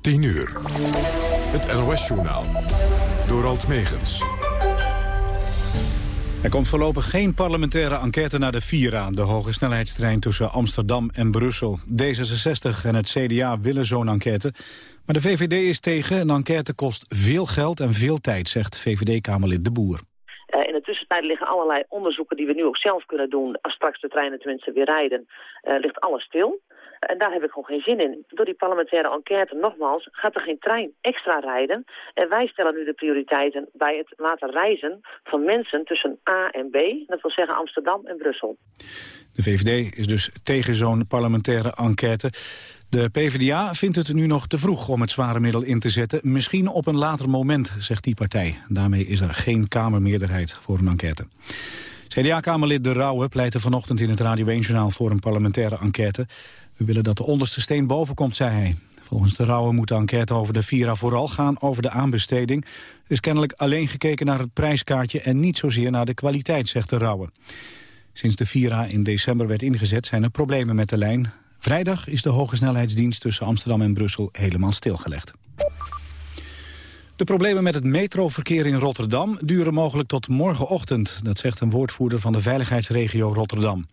10 uur. Het NOS-journaal. Door Alt Megens. Er komt voorlopig geen parlementaire enquête naar de Vira... de hoge snelheidstrein tussen Amsterdam en Brussel. D66 en het CDA willen zo'n enquête. Maar de VVD is tegen. Een enquête kost veel geld en veel tijd, zegt VVD-Kamerlid De Boer. Uh, in de tussentijd liggen allerlei onderzoeken die we nu ook zelf kunnen doen. Als straks de treinen tenminste weer rijden, uh, ligt alles stil. En daar heb ik gewoon geen zin in. Door die parlementaire enquête, nogmaals, gaat er geen trein extra rijden. En wij stellen nu de prioriteiten bij het laten reizen van mensen tussen A en B. Dat wil zeggen Amsterdam en Brussel. De VVD is dus tegen zo'n parlementaire enquête. De PvdA vindt het nu nog te vroeg om het zware middel in te zetten. Misschien op een later moment, zegt die partij. Daarmee is er geen Kamermeerderheid voor een enquête. CDA-Kamerlid De Rauwe pleitte vanochtend in het Radio 1-journaal voor een parlementaire enquête. We willen dat de onderste steen boven komt, zei hij. Volgens de Rauwe moet de enquête over de Vira vooral gaan over de aanbesteding. Er is kennelijk alleen gekeken naar het prijskaartje en niet zozeer naar de kwaliteit, zegt de Rauwe. Sinds de Vira in december werd ingezet zijn er problemen met de lijn. Vrijdag is de hoge snelheidsdienst tussen Amsterdam en Brussel helemaal stilgelegd. De problemen met het metroverkeer in Rotterdam duren mogelijk tot morgenochtend. Dat zegt een woordvoerder van de veiligheidsregio Rotterdam.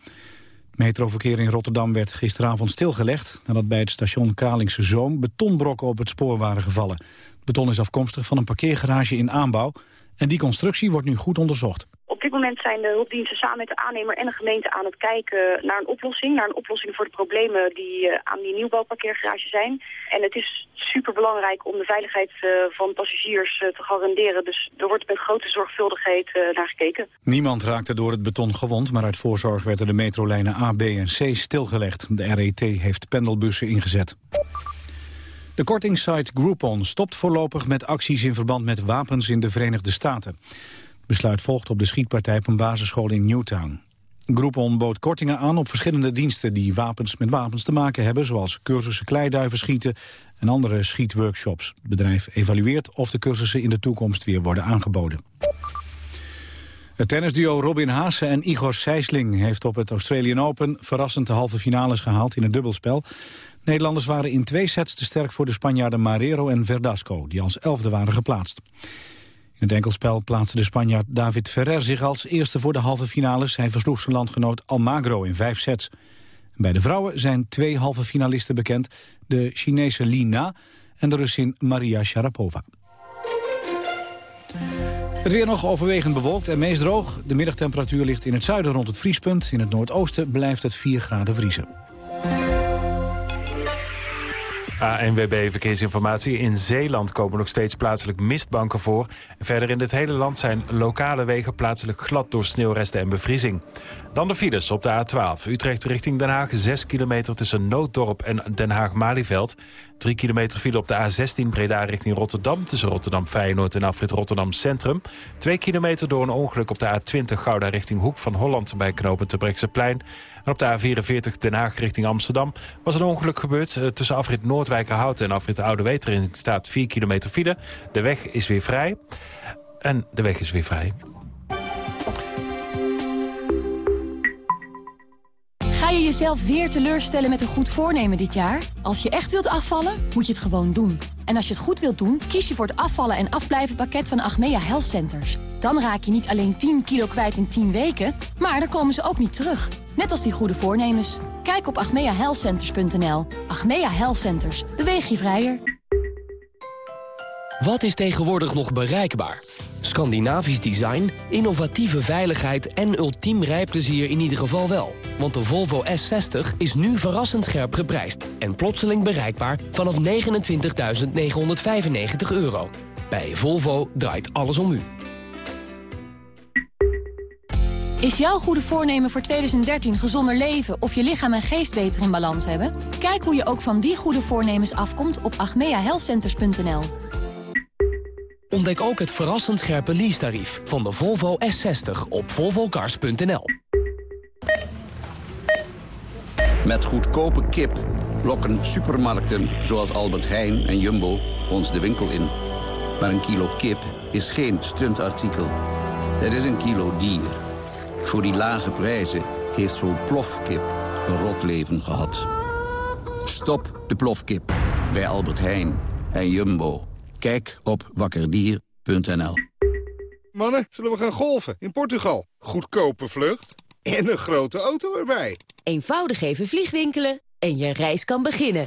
Metroverkeer in Rotterdam werd gisteravond stilgelegd... nadat bij het station Kralingse Zoom betonbrokken op het spoor waren gevallen. Beton is afkomstig van een parkeergarage in aanbouw... en die constructie wordt nu goed onderzocht. Op dit moment zijn de hulpdiensten samen met de aannemer en de gemeente aan het kijken naar een oplossing. Naar een oplossing voor de problemen die uh, aan die nieuwbouwparkeergarage zijn. En het is superbelangrijk om de veiligheid uh, van passagiers uh, te garanderen. Dus er wordt met grote zorgvuldigheid naar gekeken. Niemand raakte door het beton gewond, maar uit voorzorg werden de metrolijnen A, B en C stilgelegd. De RET heeft pendelbussen ingezet. De kortingssite Groupon stopt voorlopig met acties in verband met wapens in de Verenigde Staten besluit volgt op de schietpartij op een basisschool in Newtown. Groupon bood kortingen aan op verschillende diensten die wapens met wapens te maken hebben, zoals cursussen kleiduiven schieten en andere schietworkshops. Het bedrijf evalueert of de cursussen in de toekomst weer worden aangeboden. Het tennisduo Robin Haase en Igor Sijsling heeft op het Australian Open verrassend de halve finales gehaald in het dubbelspel. Nederlanders waren in twee sets te sterk voor de Spanjaarden Marrero en Verdasco, die als elfde waren geplaatst. In het enkelspel plaatste de Spanjaard David Ferrer zich als eerste voor de halve finales. Hij versloeg zijn landgenoot Almagro in vijf sets. Bij de vrouwen zijn twee halve finalisten bekend. De Chinese Li Na en de Russin Maria Sharapova. Het weer nog overwegend bewolkt en meest droog. De middagtemperatuur ligt in het zuiden rond het vriespunt. In het noordoosten blijft het 4 graden vriezen. ANWB Verkeersinformatie. In Zeeland komen nog steeds plaatselijk mistbanken voor. verder in het hele land zijn lokale wegen plaatselijk glad door sneeuwresten en bevriezing. Dan de files op de A12. Utrecht richting Den Haag. 6 kilometer tussen Nooddorp en Den Haag-Malieveld. 3 kilometer file op de A16 Breda richting Rotterdam... tussen Rotterdam-Feyenoord en afrit Rotterdam Centrum. 2 kilometer door een ongeluk op de A20 Gouda richting Hoek van Holland... bij knopen plein. En op de A44 Den Haag richting Amsterdam was een ongeluk gebeurd. Eh, tussen afrit Noordwijkerhout en afrit Oude Wetering staat 4 kilometer file. De weg is weer vrij. En de weg is weer vrij. Ga je jezelf weer teleurstellen met een goed voornemen dit jaar? Als je echt wilt afvallen, moet je het gewoon doen. En als je het goed wilt doen, kies je voor het afvallen en afblijven pakket van Achmea Health Centers. Dan raak je niet alleen 10 kilo kwijt in 10 weken, maar dan komen ze ook niet terug. Net als die goede voornemens. Kijk op agmeahealthcenters.nl. Achmea Health Centers. Beweeg je vrijer. Wat is tegenwoordig nog bereikbaar? Scandinavisch design, innovatieve veiligheid en ultiem rijplezier in ieder geval wel. Want de Volvo S60 is nu verrassend scherp geprijsd... en plotseling bereikbaar vanaf 29.995 euro. Bij Volvo draait alles om u. Is jouw goede voornemen voor 2013 gezonder leven of je lichaam en geest beter in balans hebben? Kijk hoe je ook van die goede voornemens afkomt op agmeahealthcenters.nl. Ontdek ook het verrassend scherpe leasetarief van de Volvo S60 op volvocars.nl. Met goedkope kip lokken supermarkten zoals Albert Heijn en Jumbo ons de winkel in. Maar een kilo kip is geen stuntartikel. Het is een kilo dier. Voor die lage prijzen heeft zo'n plofkip een rot leven gehad. Stop de plofkip bij Albert Heijn. en Jumbo. Kijk op wakkerdier.nl. Mannen, zullen we gaan golfen in Portugal? Goedkope vlucht en een grote auto erbij. Eenvoudig even vliegwinkelen en je reis kan beginnen.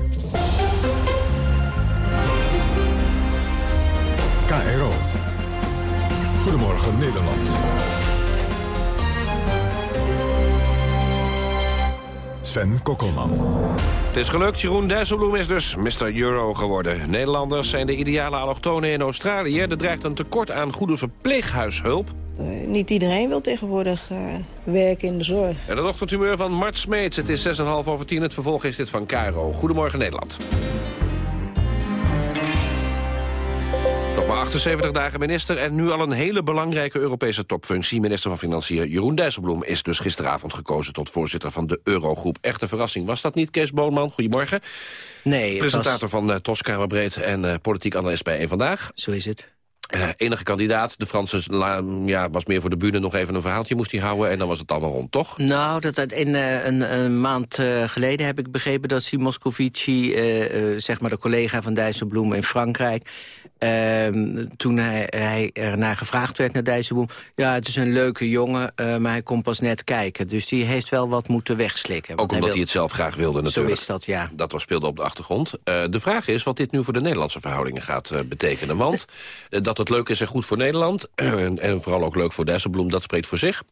KRO. Goedemorgen Nederland. Sven Kokkelman. Het is gelukt, Jeroen Dijsselbloem is dus Mr. Euro geworden. Nederlanders zijn de ideale allochtonen in Australië. Er dreigt een tekort aan goede verpleeghuishulp. Uh, niet iedereen wil tegenwoordig uh, werken in de zorg. En het ochtendhumeur van Mart Smeets. Het is 6,5 over 10. Het vervolg is dit van Caro. Goedemorgen Nederland. 78 dagen minister en nu al een hele belangrijke Europese topfunctie. Minister van Financiën Jeroen Dijsselbloem is dus gisteravond gekozen tot voorzitter van de Eurogroep. Echte verrassing was dat niet, Kees Boonman? Goedemorgen. Nee. Presentator was... van uh, Toskamerbreed en uh, politiek analist bij Eén Vandaag. Zo is het. Uh, enige kandidaat, de Franse ja, was meer voor de bühne nog even een verhaaltje moest hij houden... en dan was het allemaal rond, toch? Nou, dat, in, uh, een, een, maand uh, geleden heb ik begrepen dat si Moscovici... zeg maar de collega van Dijsselbloem in Frankrijk... Ehm, toen hij, hij ernaar gevraagd werd naar Dijsselbloem... ja, het is een leuke jongen, maar hij komt pas net kijken. Dus die heeft wel wat moeten wegslikken. Ook omdat hij, wil... hij, het zelf graag wilde natuurlijk. Zo is dat, ja. Dat was speelde op de achtergrond. de vraag is wat dit nu voor de Nederlandse verhoudingen gaat betekenen. Want dat het leuk is en goed voor Nederland. en, en vooral ook leuk voor Dijsselbloem, dat spreekt voor zich.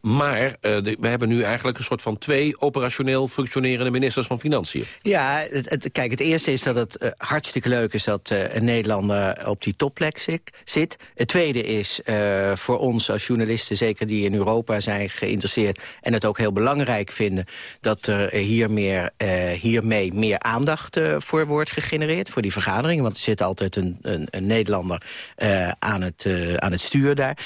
Maar de, we hebben nu eigenlijk een soort van twee operationeel functionerende ministers van Financiën. Ja, kijk, het eerste is dat het uh, hartstikke leuk is dat uh, een Nederlander op die topplek zit. Het tweede is voor ons als journalisten, zeker die in Europa zijn geïnteresseerd... en het ook heel belangrijk vinden dat er hier meer, hiermee meer aandacht voor wordt gegenereerd. Voor die vergaderingen, want er zit altijd een, een, een Nederlander aan, het, aan het stuur daar.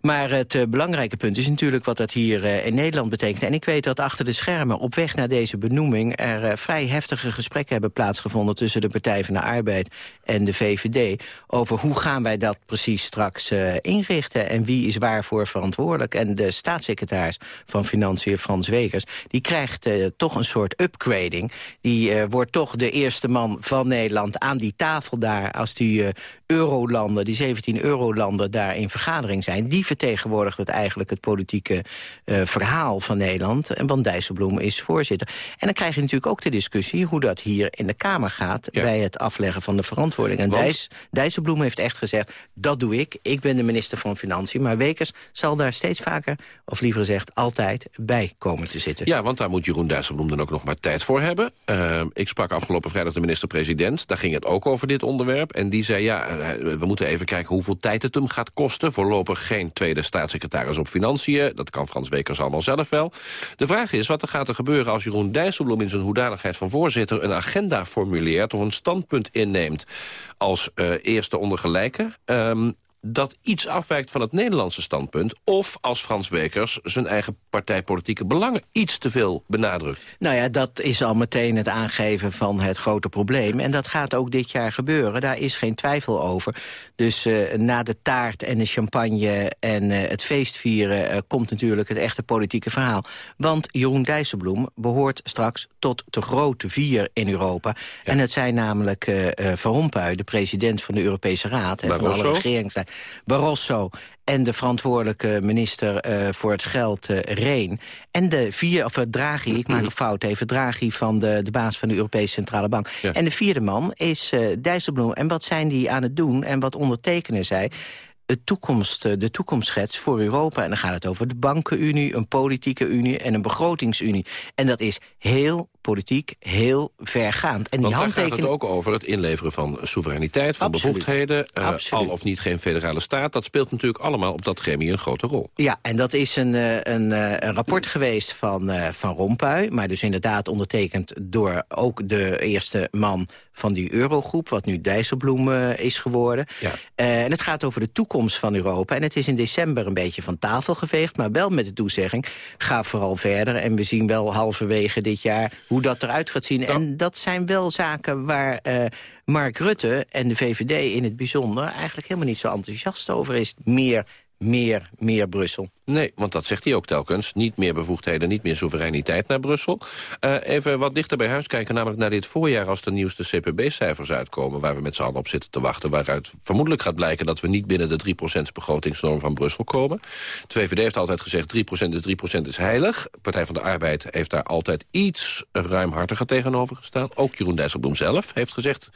Maar het belangrijke punt is natuurlijk wat dat hier uh, in Nederland betekent. En ik weet dat achter de schermen op weg naar deze benoeming... er uh, vrij heftige gesprekken hebben plaatsgevonden... tussen de Partij van de Arbeid en de VVD... over hoe gaan wij dat precies straks uh, inrichten... en wie is waarvoor verantwoordelijk. En de staatssecretaris van Financiën, Frans Wekers... die krijgt toch een soort upgrading. Die wordt toch de eerste man van Nederland aan die tafel daar... als die eurolanden, die 17 eurolanden daar in vergadering zijn. Die vertegenwoordigt het eigenlijk het politieke uh, verhaal van Nederland. En Van Dijsselbloem is voorzitter. En dan krijg je natuurlijk ook de discussie hoe dat hier in de Kamer gaat... Ja. bij het afleggen van de verantwoording. En Want... Dijs, Dijsselbloem heeft echt gezegd, dat doe ik. Ik ben de minister van Financiën. Maar Wekers zal daar steeds vaker, of liever gezegd altijd, bij komen te zitten. Ja, want daar moet Jeroen Dijsselbloem dan ook nog maar tijd voor hebben. Uh, ik sprak afgelopen vrijdag de minister-president. Daar ging het ook over dit onderwerp. En die zei, ja, we moeten even kijken hoeveel tijd het hem gaat kosten. Voorlopig geen tweede staatssecretaris op Financiën. Dat kan Frans Wekers allemaal zelf wel. De vraag is, wat er gaat er gebeuren als Jeroen Dijsselbloem... in zijn hoedanigheid van voorzitter een agenda formuleert... of een standpunt inneemt als uh, eerste onder gelijken... Um, dat iets afwijkt van het Nederlandse standpunt... of als Frans Wekers zijn eigen partijpolitieke belangen iets te veel benadrukt? Nou ja, dat is al meteen het aangeven van het grote probleem. En dat gaat ook dit jaar gebeuren, daar is geen twijfel over. Dus uh, na de taart en de champagne en uh, het feestvieren... Uh, komt natuurlijk het echte politieke verhaal. Want Jeroen Dijsselbloem behoort straks tot de grote vier in Europa. Ja. En het zijn namelijk Van Rompuy, de president van de Europese Raad... en van alle regeringsleiders Barroso en de verantwoordelijke minister uh, voor het geld, uh, Reen. En de vier, of uh, Draghi, ik maak een fout even, Draghi van de, de baas van de Europese Centrale Bank. Ja. En de vierde man is Dijsselbloem. En wat zijn die aan het doen en wat ondertekenen zij? het toekomst, eh, de toekomstschets voor Europa. En dan gaat het over de bankenunie, een politieke unie en een begrotingsunie. En dat is heel politiek heel vergaand. En Want daar gaat het ook over het inleveren van soevereiniteit, van Absoluut. bevoegdheden. eh, al of niet geen federale staat. Dat speelt natuurlijk allemaal op dat gremium een grote rol. Ja, en dat is een, eh, een, eh, een rapport geweest van, van Rompuy. Maar dus inderdaad ondertekend door ook de eerste man van die eurogroep... wat nu Dijsselbloem is geworden. Eh, en het gaat over de toekomst van Europa. En het is in december een beetje van tafel geveegd... maar wel met de toezegging, ga vooral verder. En we zien wel halverwege dit jaar hoe dat eruit gaat zien. En dat zijn wel zaken waar eh, Mark Rutte en de VVD in het bijzonder... eigenlijk helemaal niet zo enthousiast over is. Meer, meer, meer Brussel. Nee, want dat zegt hij ook telkens. Niet meer bevoegdheden, niet meer soevereiniteit naar Brussel. Eh, even wat dichter bij huis kijken, namelijk naar dit voorjaar... als de nieuwste CPB-cijfers uitkomen... waar we met z'n allen op zitten te wachten... waaruit vermoedelijk gaat blijken dat we niet binnen de 3% begrotingsnorm van Brussel komen. De VVD heeft altijd gezegd 3% is 3% is heilig. Partij van de Arbeid heeft daar altijd iets ruimhartiger tegenover gestaan. Ook Jeroen Dijsselbloem zelf heeft gezegd...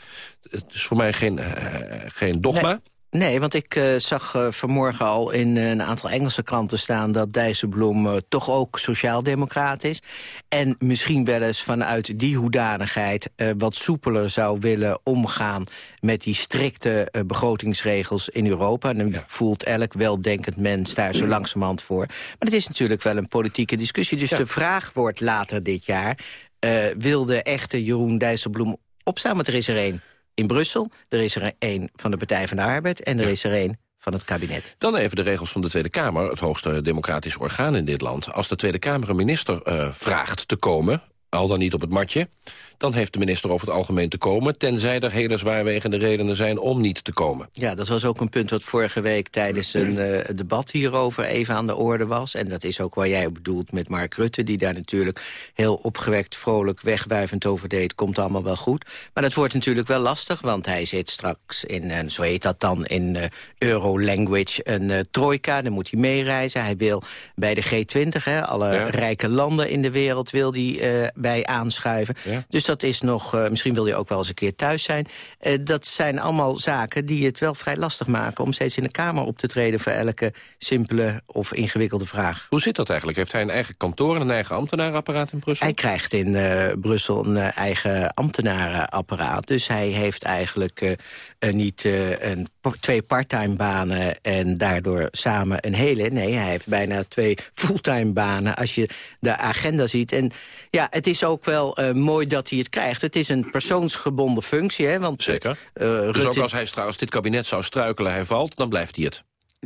het is voor mij geen, eh, geen dogma... Nee. Nee, want ik eh, zag eh, vanmorgen al in eh, een aantal Engelse kranten staan... dat Dijsselbloem toch ook sociaaldemocraat is. En misschien wel eens vanuit die hoedanigheid... wat soepeler zou willen omgaan met die strikte begrotingsregels in Europa. En voelt elk weldenkend mens daar zo langzamerhand voor. Maar het is natuurlijk wel een politieke discussie. Dus de vraag wordt later dit jaar... wil de echte Jeroen Dijsselbloem opstaan? Want er is er één in Brussel. Er is er één van de Partij van de Arbeid. En er is er één van het kabinet. Dan even de regels van de Tweede Kamer, het hoogste democratisch orgaan in dit land. Als de Tweede Kamer een minister eh, vraagt te komen, al dan niet op het matje... dan heeft de minister over het algemeen te komen... tenzij er hele zwaarwegende redenen zijn om niet te komen. Ja, dat was ook een punt wat vorige week tijdens een eh, debat hierover even aan de orde was. En dat is ook waar jij op bedoelt met Mark Rutte... die daar natuurlijk heel opgewekt, vrolijk, wegwuivend over deed. Komt allemaal wel goed. Maar dat wordt natuurlijk wel lastig, want hij zit straks in, en zo heet dat dan, in eh, Euro-language een eh, trojka. Dan moet hij meereizen. Hij wil bij de G20, hè, alle Ja. rijke landen in de wereld, wil hij bij aanschuiven. Dus dat is nog, eh, misschien wil hij ook wel eens een keer thuis zijn. Eh, dat zijn allemaal zaken die het wel vrij lastig maken... om steeds in de Kamer op te treden voor elke simpele of ingewikkelde vraag. Hoe zit dat eigenlijk? Heeft hij een eigen kantoor en een eigen ambtenarenapparaat in Brussel? Hij krijgt in eh, Brussel een eigen ambtenarenapparaat. Dus hij heeft eigenlijk eh, eh, niet eh, een, twee parttime banen... en daardoor samen een hele. Nee, hij heeft bijna twee fulltime banen als je de agenda ziet. En ja, het is ook wel eh, mooi dat hij het krijgt. Het is een persoonsgebonden functie. Hè, want, Zeker. eh, dus Rutte- ook als, hij, als dit kabinet zou struikelen, hij valt, dan blijft hij het.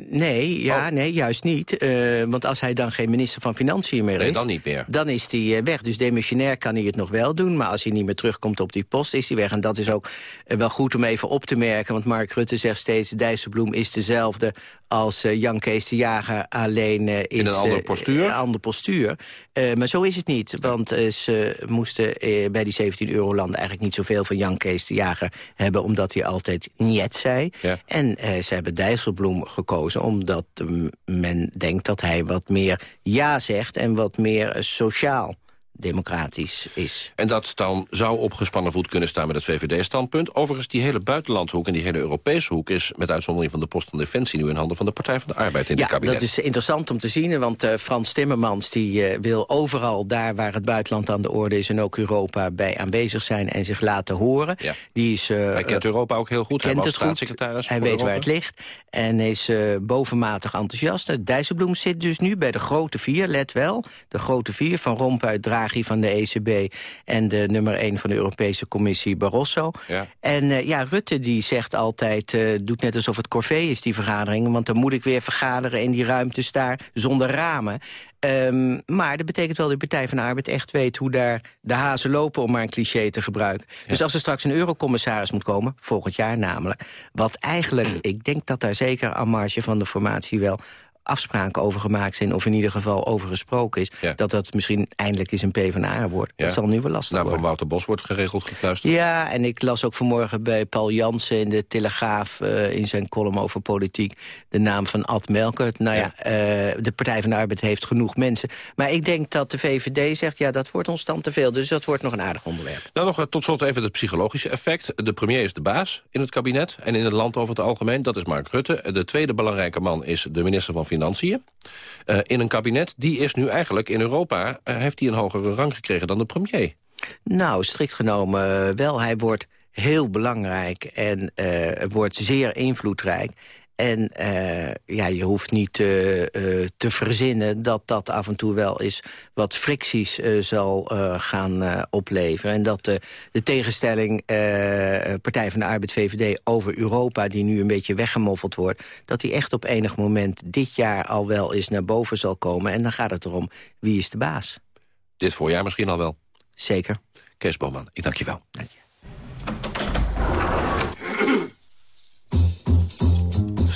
Nee, ja, Oh. nee, juist niet. Eh, want als hij dan geen minister van Financiën meer Nee, is... dan niet meer. Dan is hij eh, weg. Dus demissionair kan hij het nog wel doen. Maar als hij niet meer terugkomt op die post, is hij weg. En dat is ook eh, wel goed om even op te merken. Want Mark Rutte zegt steeds... Dijsselbloem is dezelfde als Jan Kees de Jager. Alleen is... een ander eh, postuur? Een ander postuur. Maar zo is het niet. Want ze moesten bij die 17 eurolanden eigenlijk niet zoveel van Jan Kees de Jager hebben. Omdat hij altijd niet zei. Ja. En ze hebben Dijsselbloem gekozen omdat men denkt dat hij wat meer ja zegt... en wat meer eh, sociaal democratisch is. En dat dan zou op gespannen voet kunnen staan met het VVD-standpunt. Overigens, die hele buitenlandse hoek en die hele Europese hoek... is met uitzondering van de post van Defensie... nu in handen van de Partij van de Arbeid in ja, het kabinet. dat is interessant om te zien, want eh, Frans Timmermans die, eh, wil overal daar waar het buitenland aan de orde is... en ook Europa bij aanwezig zijn en zich laten horen. Ja. Die is, eh, Hij kent Europa ook heel goed. Hij was het goed. staatssecretaris Hij weet waar het ligt en is bovenmatig enthousiast. Dijsselbloem zit dus nu bij de grote vier, let wel. De grote vier van Rompuy, Draghi van de ECB... en de nummer één van de Europese Commissie, Barroso. Ja. En eh, ja, Rutte die zegt altijd, eh, doet net alsof het corvée is, die vergaderingen... want dan moet ik weer vergaderen in die ruimtes daar zonder ramen. Ehm, maar dat betekent wel dat de Partij van de Arbeid echt weet... hoe daar de hazen lopen, om maar een cliché te gebruiken. Dus als er straks een eurocommissaris moet komen, volgend jaar namelijk... wat eigenlijk, ik denk dat daar zeker aan marge van de formatie wel afspraken over gemaakt zijn... of in ieder geval over gesproken is... dat dat misschien eindelijk eens een PvdA wordt. Dat zal nu wel lastig nou, worden. van Wouter Bos wordt geregeld gefluisterd. Ja, en ik las ook vanmorgen bij Paul Jansen in de Telegraaf... Uh, in zijn column over politiek de naam van Ad Melkert. Nou ja, uh, de Partij van de Arbeid heeft genoeg mensen. Maar ik denk dat de VVD zegt, ja, dat wordt ons dan te veel. Dus dat wordt nog een aardig onderwerp. Nou, nog tot slot even het psychologische effect. De premier is de baas in het kabinet en in het land over het algemeen. Dat is Mark Rutte. De tweede belangrijke man is de minister van Financiën. Uh, in een kabinet, die is nu eigenlijk in Europa... Uh, heeft hij een hogere rang gekregen dan de premier. Nou, strikt genomen wel. Hij wordt heel belangrijk en wordt zeer invloedrijk. En uh, ja, je hoeft niet uh, uh, te verzinnen dat dat af en toe wel eens wat fricties zal gaan opleveren. En dat de tegenstelling Partij van de Arbeid VVD over Europa... die nu een beetje weggemoffeld wordt... dat die echt op enig moment dit jaar al wel eens naar boven zal komen. En dan gaat het erom, wie is de baas? Dit voorjaar misschien al wel. Zeker. Kees Boman, ik dank je wel. Dank je.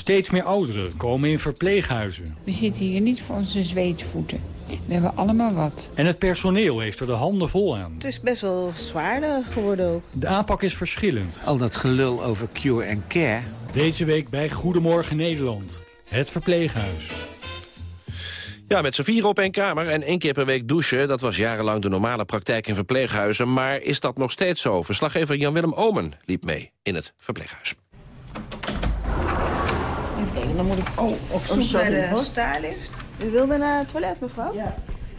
Steeds meer ouderen komen in verpleeghuizen. We zitten hier niet voor onze zweetvoeten. We hebben allemaal wat. En het personeel heeft er de handen vol aan. Het is best wel zwaarder geworden ook. De aanpak is verschillend. Al dat gelul over cure en care. Deze week bij Goedemorgen Nederland. Het verpleeghuis. Ja, met z'n vier op één kamer en één keer per week douchen... dat was jarenlang de normale praktijk in verpleeghuizen. Maar is dat nog steeds zo? Verslaggever Jan-Willem Omen liep mee in het verpleeghuis. Dan moet ik oh, op zoek naar de staarlift. U wilde naar het toilet, mevrouw? Ja.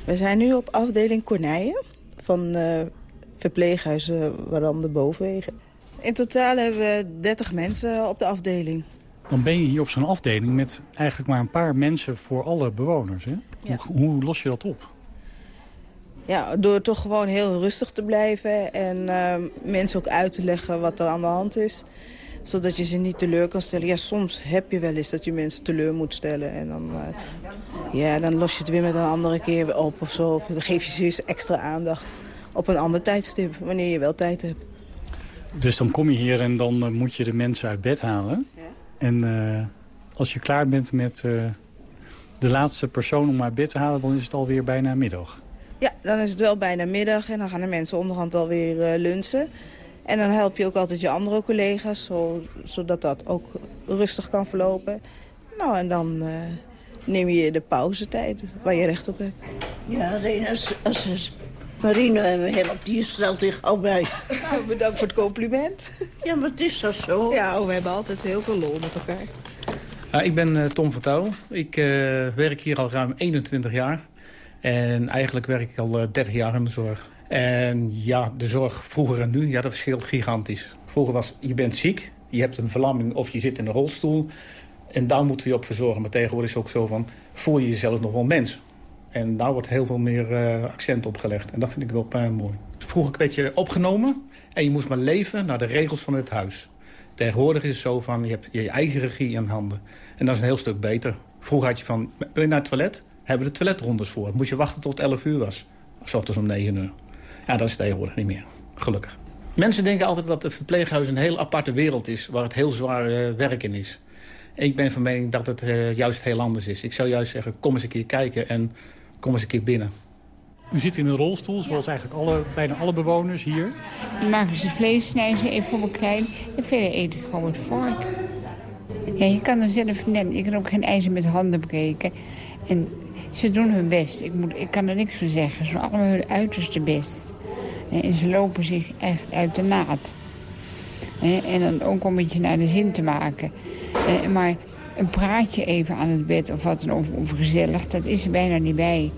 We zijn nu op afdeling Cornijen van uh, verpleeghuizen Waram de Bovenwegen. In totaal hebben we 30 mensen op de afdeling. Dan ben je hier op zo'n afdeling met eigenlijk maar een paar mensen voor alle bewoners. Hè? Ja. Hoe, hoe, los je dat op? Ja, door toch gewoon heel rustig te blijven en uh, mensen ook uit te leggen wat er aan de hand is zodat je ze niet teleur kan stellen. Ja, soms heb je wel eens dat je mensen teleur moet stellen. En dan, uh, ja, dan los je het weer met een andere keer weer op of zo. Of dan geef je ze eens extra aandacht op een ander tijdstip, wanneer je wel tijd hebt. Dus dan kom je hier en dan uh, moet je de mensen uit bed halen. Ja. En uh, als je klaar bent met de laatste persoon om uit bed te halen... dan is het alweer bijna middag. Ja, dan is het wel bijna middag en dan gaan de mensen onderhand alweer lunchen. En dan help je ook altijd je andere collega's, zo, zodat dat ook rustig kan verlopen. Nou, en dan uh, neem je de pauzetijd, waar je recht op hebt. Ja, Rena, als, als Marine me helpt, die stelt zich al bij. Nou, bedankt voor het compliment. Ja, maar het is toch zo? Ja, oh, we hebben altijd heel veel lol met elkaar. Ja, ik ben uh, Tom Vertouw. Ik uh, werk hier al ruim 21 jaar. En eigenlijk werk ik al uh, 30 jaar in de zorg. En ja, de zorg vroeger en nu, ja, dat verschilt gigantisch. Vroeger was, je bent ziek, je hebt een verlamming of je zit in een rolstoel. En daar moeten we je op verzorgen. Maar tegenwoordig is het ook zo van, voel je jezelf nog wel mens? En daar wordt heel veel meer uh, accent op gelegd. En dat vind ik wel uh, mooi. Vroeger werd je opgenomen en je moest maar leven naar de regels van het huis. Tegenwoordig is het zo van, je hebt je eigen regie in handen. En dat is een heel stuk beter. Vroeger had je van, wil je naar het toilet? Hebben we de toiletrondes voor. Moest je wachten tot 11 uur was. S ochtends om 9 uur. Ja, dat is tegenwoordig niet meer. Gelukkig. Mensen denken altijd dat het verpleeghuis een heel aparte wereld is... waar het heel zwaar uh, werk in is. Ik ben van mening dat het uh, juist heel anders is. Ik zou juist zeggen, kom eens een keer kijken en kom eens een keer binnen. U zit in een rolstoel, zoals eigenlijk alle, bijna alle bewoners hier. Dan maken ze vlees, snijden ze even voor me klein... en verder ik gewoon met vork. Ja, je kan er zelf net... Je kan ook geen ijzer met handen breken. En ze doen hun best. Ik, moet, ik kan er niks voor zeggen. Ze doen allemaal hun uiterste best. En ze lopen zich echt uit de naad. En dan ook om een beetje naar de zin te maken. Maar een praatje even aan het bed of wat dan of, gezellig, dat is er bijna niet bij.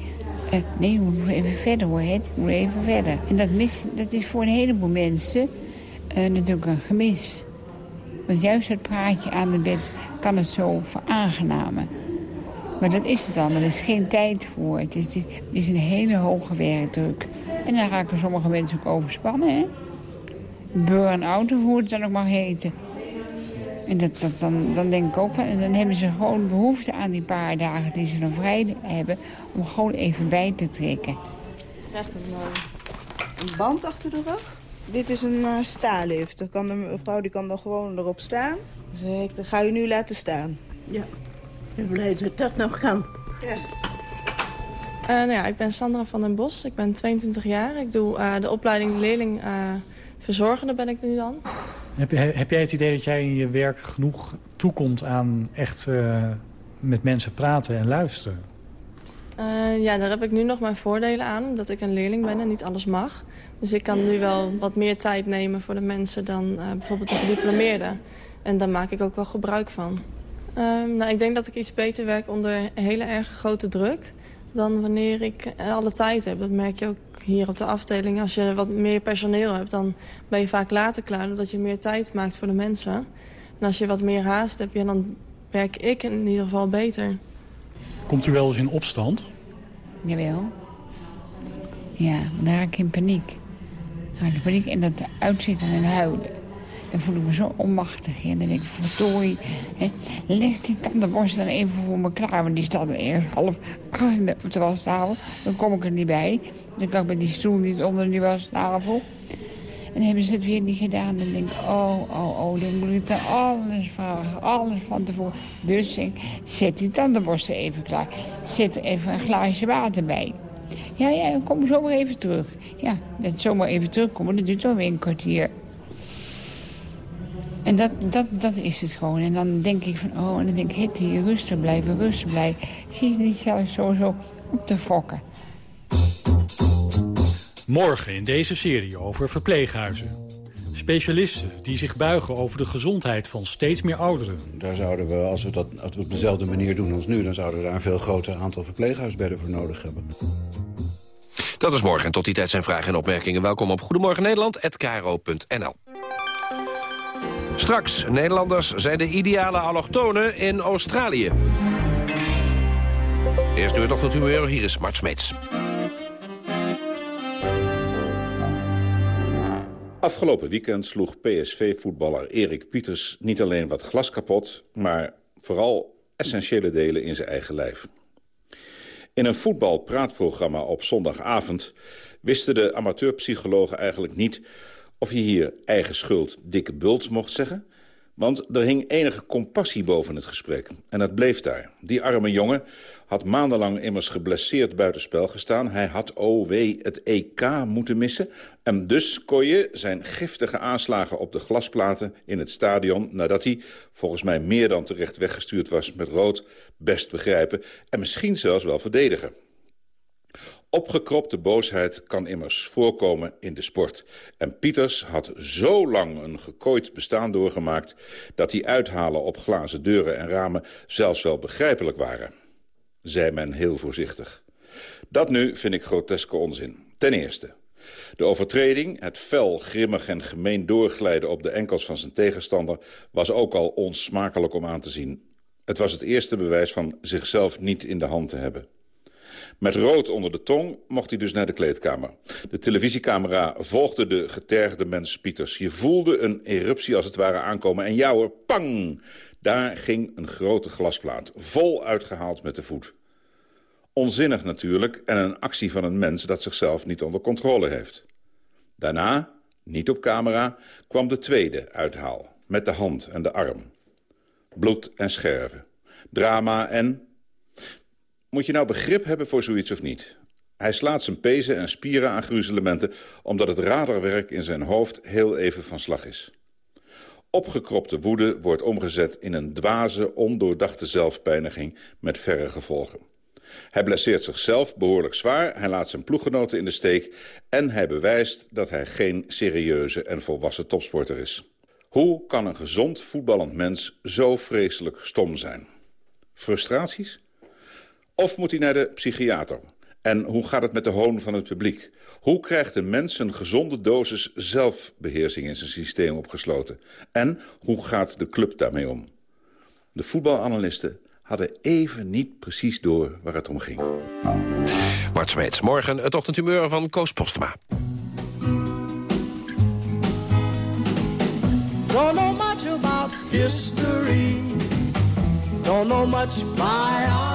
Nee, we moeten even verder hoor, het. We even verder. En dat, dat is voor een heleboel mensen uh, natuurlijk een gemis. Want juist het praatje aan het bed kan het zo veraangenamen. Maar dat is het allemaal. Er is geen tijd voor. Het is, het is een hele hoge werkdruk. En dan raken sommige mensen ook overspannen, hè? Burn-out, of hoe het dan ook mag heten. En dat, dat, dan, dan denk ik ook van... En dan hebben ze gewoon behoefte aan die paar dagen die ze dan vrij hebben... om gewoon even bij te trekken. Je krijgt een, een band achter de rug. Dit is een uh, staallift. Dan kan de mevrouw die kan dan gewoon erop staan. Dus ik ga je nu laten staan. Ja. Ik ben blij dat dat nog kan. Ja. Uh, nou ja, ik ben Sandra van den Bos. Ik ben 22 jaar. Ik doe uh, de opleiding leerling uh, verzorgende ben ik nu dan. Heb, je, heb jij het idee dat jij in je werk genoeg toekomt aan echt met mensen praten en luisteren? ja, daar heb ik nu nog mijn voordelen aan. Dat ik een leerling ben en niet alles mag. Dus ik kan nu wel wat meer tijd nemen voor de mensen dan bijvoorbeeld de gediplomeerden. En daar maak ik ook wel gebruik van. Um, nou, ik denk dat ik iets beter werk onder hele erg grote druk dan wanneer ik alle tijd heb. Dat merk je ook hier op de afdeling. Als je wat meer personeel hebt, dan ben je vaak later klaar... doordat je meer tijd maakt voor de mensen. En als je wat meer haast hebt, ja, dan werk ik in ieder geval beter. Komt u wel eens in opstand? Jawel. Ja, dan raak ik in paniek. Dan raak ik in paniek en dat uitzitten en huilen. Dan voel ik me zo onmachtig. En dan denk ik, verdorie, hè, leg die tandenborstel dan even voor me klaar. Want die staat er eerst half op de wastafel. Dan kom ik er niet bij. Dan kan ik met die stoel niet onder die wastafel. En dan hebben ze het weer niet gedaan. Dan denk ik, oh, oh, oh, dan moet ik dan alles vragen. Alles van tevoren. Dus ik zet die tandenborstel even klaar. Zet er even een glaasje water bij. Ja, ja, dan kom zomaar even terug. Ja, dat zomaar even terugkomen, dat duurt wel weer een kwartier. En dat, dat, dat is het gewoon. En dan denk ik van, oh, en dan denk ik, Hitty, rustig blijven, rustig blijven. Zie je niet zelf zo op te fokken. Morgen in deze serie over verpleeghuizen. Specialisten die zich buigen over de gezondheid van steeds meer ouderen. Daar zouden we, als we dat als we op dezelfde manier doen als nu... dan zouden we daar een veel groter aantal verpleeghuisbedden voor nodig hebben. Dat is morgen. En tot die tijd zijn vragen en opmerkingen. Welkom op Goedemorgen Nederland, Straks, Nederlanders zijn de ideale allochtonen in Australië. Eerst nu het ochtendhumeur, hier is Mart Smeets. Afgelopen weekend sloeg PSV-voetballer Erik Pieters niet alleen wat glas kapot... maar vooral essentiële delen in zijn eigen lijf. In een voetbalpraatprogramma op zondagavond... wisten de amateurpsychologen eigenlijk niet of je hier eigen schuld dikke bult mocht zeggen... Want er hing enige compassie boven het gesprek. En dat bleef daar. Die arme jongen had maandenlang immers geblesseerd buitenspel gestaan. Hij had, oh wee, het EK moeten missen. En dus kon je zijn giftige aanslagen op de glasplaten in het stadion... nadat hij, volgens mij meer dan terecht weggestuurd was met rood... best begrijpen en misschien zelfs wel verdedigen. Opgekropte boosheid kan immers voorkomen in de sport. En Pieters had zo lang een gekooid bestaan doorgemaakt... dat die uithalen op glazen deuren en ramen zelfs wel begrijpelijk waren. Zei men heel voorzichtig. Dat nu vind ik groteske onzin. Ten eerste, de overtreding, het fel, grimmig en gemeen doorglijden op de enkels van zijn tegenstander... was ook al onsmakelijk om aan te zien. Het was het eerste bewijs van zichzelf niet in de hand te hebben. Met rood onder de tong mocht hij dus naar de kleedkamer. De televisiecamera volgde de getergde mens Pieters. Je voelde een eruptie als het ware aankomen. En jouw pang! Daar ging een grote glasplaat, vol uitgehaald met de voet. Onzinnig natuurlijk en een actie van een mens dat zichzelf niet onder controle heeft. Daarna, niet op camera, kwam de tweede uithaal, met de hand en de arm. Bloed en scherven. Drama en moet je nou begrip hebben voor zoiets of niet? Hij slaat zijn pezen en spieren aan gruzelementen... omdat het radarwerk in zijn hoofd heel even van slag is. Opgekropte woede wordt omgezet in een dwaze, ondoordachte zelfpijniging... met verre gevolgen. Hij blesseert zichzelf behoorlijk zwaar, hij laat zijn ploeggenoten in de steek... en hij bewijst dat hij geen serieuze en volwassen topsporter is. Hoe kan een gezond voetballend mens zo vreselijk stom zijn? Frustraties? Of moet hij naar de psychiater? En hoe gaat het met de hoon van het publiek? Hoe krijgt een mens een gezonde dosis zelfbeheersing in zijn systeem opgesloten? En hoe gaat de club daarmee om? De voetbalanalisten hadden even niet precies door waar het om ging. Mart Smeets, morgen het ochtendhumeur van Koos Postema. Don't know much about history Don't know much biology.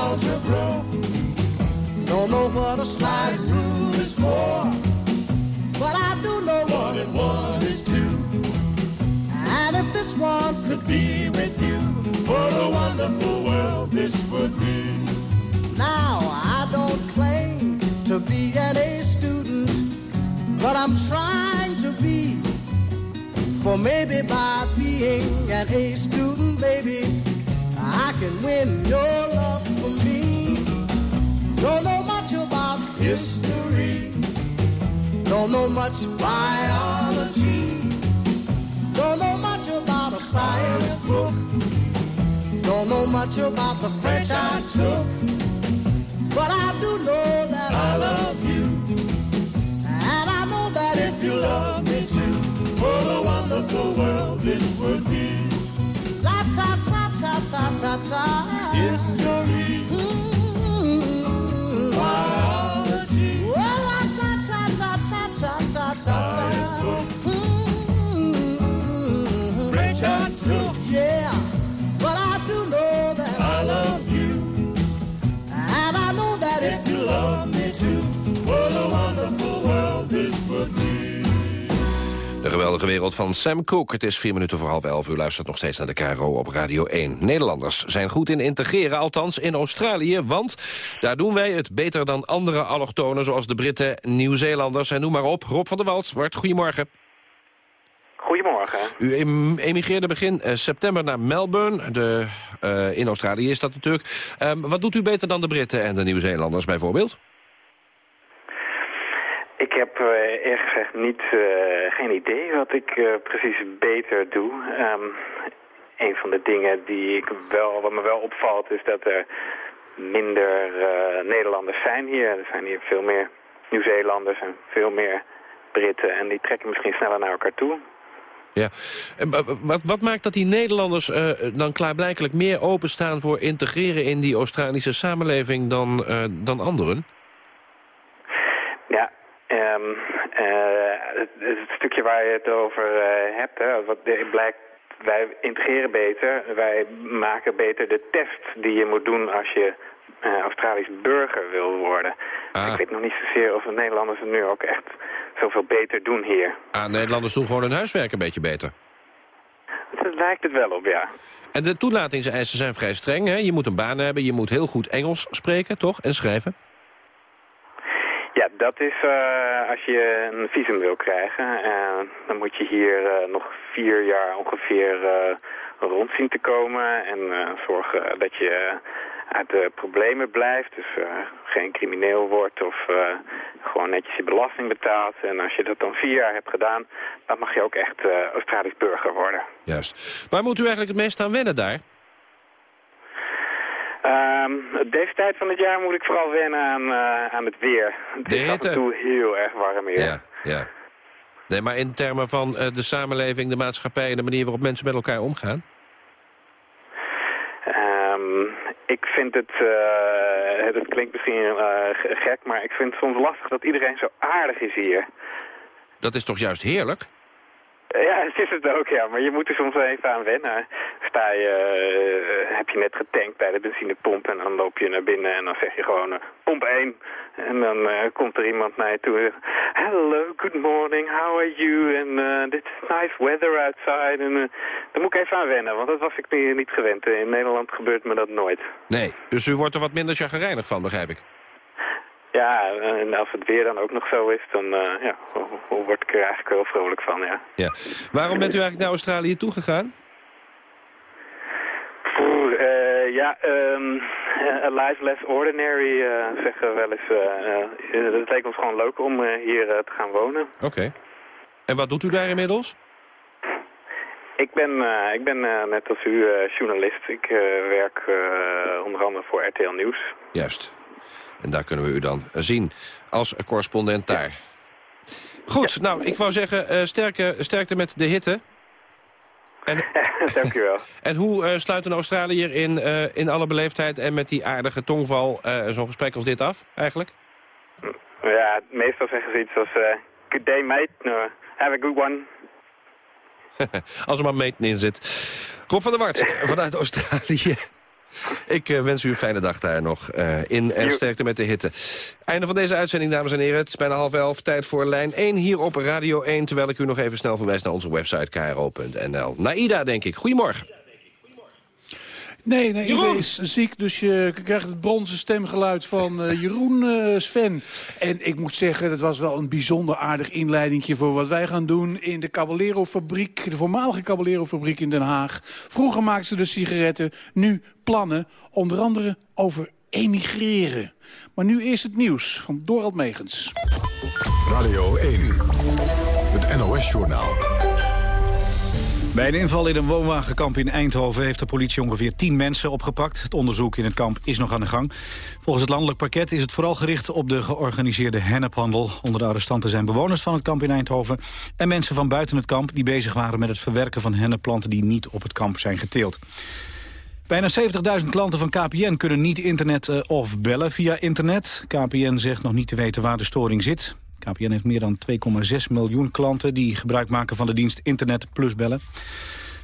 algebra. Don't know what a slide rule is for. But I do know one and one is two. And if this one could be with you, what a wonderful world this would be. Now, I don't claim to be an A student, but I'm trying to be. For maybe by being an A student, baby, can win your love for me. Don't know much about history. Don't know much biology. Don't know much about a science book. Don't know much about the French I took. But I do know that I love you. And I know that if you love me too, what a wonderful world this would be. La ta ta ta ta ta ta. History. Biology. La ta ta ta ta ta ta ta. De geweldige wereld van Sam Cooke. Het is vier minuten voor half elf. U luistert nog steeds naar de KRO op Radio 1. Nederlanders zijn goed in integreren, althans in Australië. Want daar doen wij het beter dan andere allochtonen... zoals de Britten, Nieuw-Zeelanders en noem maar op. Rob van der Wald, Wart, goedemorgen. Goedemorgen. U em- emigreerde begin eh, september naar Melbourne. De, eh, in Australië is dat natuurlijk. Ehm, wat doet u beter dan de Britten en de Nieuw-Zeelanders bijvoorbeeld? Ik heb eh, eerlijk gezegd niet, eh, geen idee wat ik eh, precies beter doe. Ehm, een van de dingen die ik wel, wat me wel opvalt is dat er minder Nederlanders zijn hier. Er zijn hier veel meer Nieuw-Zeelanders en veel meer Britten. En die trekken misschien sneller naar elkaar toe. Ja. En wa- wat, wat maakt dat die Nederlanders dan klaarblijkelijk meer openstaan voor integreren in die Australische samenleving dan, eh, dan anderen? Ja, ehm, eh, het, het stukje waar je het over eh, hebt, hè, wat blijkt, wij integreren beter, wij maken beter de test die je moet doen als je eh, Australisch burger wil worden. Ik weet nog niet zozeer of de Nederlanders het nu ook echt zoveel beter doen hier. Ah, Nederlanders doen gewoon hun huiswerk een beetje beter. Daar lijkt het wel op, ja. En de toelatingseisen zijn vrij streng. Hè? Je moet een baan hebben, je moet heel goed Engels spreken, toch? En schrijven. Dat is eh, als je een visum wil krijgen. eh, dan moet je hier eh, nog vier jaar ongeveer rond zien te komen. En zorgen dat je uit de problemen blijft. Dus geen crimineel wordt of gewoon netjes je belasting betaalt. En als je dat dan vier jaar hebt gedaan, dan mag je ook echt Australisch burger worden. Juist. Waar moet u eigenlijk het meest aan wennen daar? Ehm, deze tijd van het jaar moet ik vooral wennen aan, eh, aan het weer. Het De is af en toe heel erg warm hier. Ja, ja. Nee, maar in termen van eh, de samenleving, de maatschappij... en de manier waarop mensen met elkaar omgaan? Ehm, ik vind het, eh, het, klinkt misschien ge- gek, maar ik vind het soms lastig dat iedereen zo aardig is hier. Dat is toch juist heerlijk? Ja, het is het ook, ja. Maar je moet er soms even aan wennen. Sta je, eh, heb je net getankt bij de benzinepomp en dan loop je naar binnen en dan zeg je gewoon eh, pomp 1. En dan eh, komt er iemand naar je toe. Hello, good morning, how are you? En eh dit is nice weather outside. En daar moet ik even aan wennen, want dat was ik niet, niet gewend. In Nederland gebeurt me dat nooit. Nee, dus u wordt er wat minder chagrijnig van, begrijp ik. Ja, en als het weer dan ook nog zo is, dan eh, ja, word ik er eigenlijk wel vrolijk van, ja. Ja. Waarom bent u eigenlijk naar Australië toegegaan? Poeh, eh, ja, ehm, a life less ordinary, eh, zeggen we wel eens. eh, eh, het leek ons gewoon leuk om eh, hier eh, te gaan wonen. Oké. En wat doet u daar inmiddels? Ik ben, eh, ik ben eh, net als u eh, journalist. Ik eh, werk eh, onder andere voor RTL Nieuws. Juist. En daar kunnen we u dan eh, zien als correspondent daar. Goed, nou, ik wou zeggen, eh, sterke, sterkte met de hitte. En, Dank u wel. En hoe uh, sluit een Australiër in, uh, in alle beleefdheid en met die aardige tongval uh, zo'n gesprek als dit af, eigenlijk? Ja, meestal zeggen ze iets als... good day, mate. Have a good one. als er maar mate in zit. Rob van der Wart, vanuit Australië. Ik uh, wens u een fijne dag daar nog. Uh, in en sterkte met de hitte. Einde van deze uitzending, dames en heren. Het is bijna half elf. Tijd voor lijn 1 hier op Radio 1. Terwijl ik u nog even snel verwijs naar onze website kro.nl. Naida, denk ik. Goedemorgen. Nee, nee Jeroen is ziek, dus je krijgt het bronzen stemgeluid van uh, Jeroen uh, Sven. En ik moet zeggen, dat was wel een bijzonder aardig inleidingje voor wat wij gaan doen in de Caballero-fabriek, de voormalige Caballero-fabriek in Den Haag. Vroeger maakten ze de sigaretten, nu plannen, onder andere over emigreren. Maar nu eerst het nieuws van Dorald Megens. Radio 1, het NOS-journaal. Bij een inval in een woonwagenkamp in Eindhoven heeft de politie ongeveer 10 mensen opgepakt. Het onderzoek in het kamp is nog aan de gang. Volgens het landelijk parket is het vooral gericht op de georganiseerde hennephandel. Onder de arrestanten zijn bewoners van het kamp in Eindhoven en mensen van buiten het kamp die bezig waren met het verwerken van hennepplanten die niet op het kamp zijn geteeld. Bijna 70.000 klanten van KPN kunnen niet internet of bellen via internet. KPN zegt nog niet te weten waar de storing zit. KPN heeft meer dan 2,6 miljoen klanten die gebruik maken van de dienst Internet plus bellen.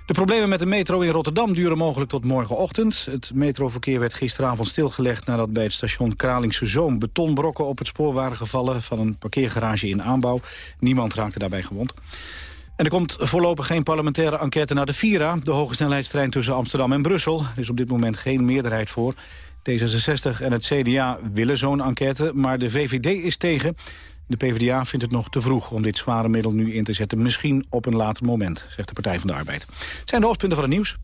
De problemen met de metro in Rotterdam duren mogelijk tot morgenochtend. Het metroverkeer werd gisteravond stilgelegd nadat bij het station Kralingse Zoom betonbrokken op het spoor waren gevallen van een parkeergarage in aanbouw. Niemand raakte daarbij gewond. En er komt voorlopig geen parlementaire enquête naar de Vira, de hogesnelheidstrein tussen Amsterdam en Brussel. Er is op dit moment geen meerderheid voor. D66 en het CDA willen zo'n enquête, maar de VVD is tegen. De PvdA vindt het nog te vroeg om dit zware middel nu in te zetten. Misschien op een later moment, zegt de Partij van de Arbeid. Het zijn de hoofdpunten van het nieuws.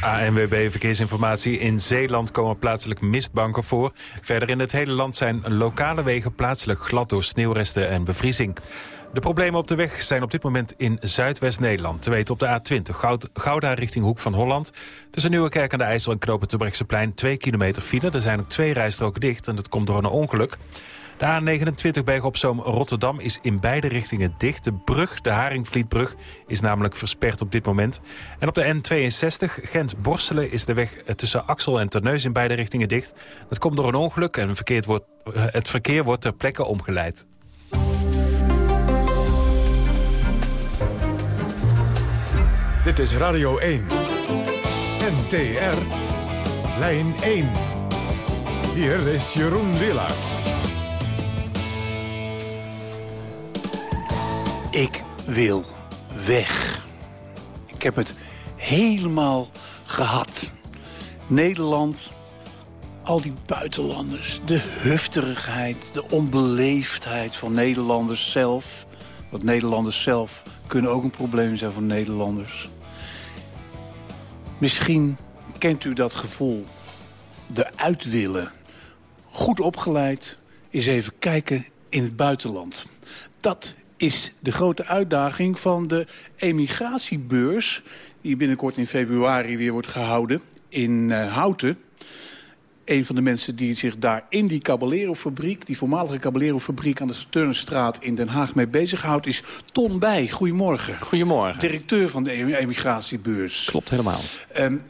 ANWB Verkeersinformatie. In Zeeland komen plaatselijk mistbanken voor. Verder in het hele land zijn lokale wegen plaatselijk glad door sneeuwresten en bevriezing. De problemen op de weg zijn op dit moment in Zuidwest-Nederland. Te weten op de A20 Gouda richting Hoek van Holland. Tussen Nieuwekerk aan de IJssel en Knopen Terbrechtseplein 2 kilometer file. Er zijn ook twee rijstroken dicht en dat komt door een ongeluk. De A29 Berg op Zoom Rotterdam is in beide richtingen dicht. De brug, de Haringvlietbrug, is namelijk versperd op dit moment. En op de N62 Gent-Borselen is de weg tussen Axel en Terneus in beide richtingen dicht. Dat komt door een ongeluk en wordt, het verkeer wordt ter plekke omgeleid. Dit is Radio 1. NTR. Lijn 1. Hier is Jeroen Willaert. Ik wil weg. Ik heb het helemaal gehad. Nederland, al die buitenlanders, de hufterigheid, de onbeleefdheid van Nederlanders zelf. Want Nederlanders zelf kunnen ook een probleem zijn voor Nederlanders. Misschien kent u dat gevoel. De uitwillen. Goed opgeleid, is even kijken in het buitenland. Dat is de grote uitdaging van de emigratiebeurs... die binnenkort in februari weer wordt gehouden in uh, Houten. Een van de mensen die zich daar in die Caballero-fabriek... die voormalige Caballero-fabriek aan de Saturnstraat in Den Haag mee bezighoudt... is Ton Bij. Goedemorgen. Goedemorgen. Directeur van de emigratiebeurs. Klopt helemaal. Um,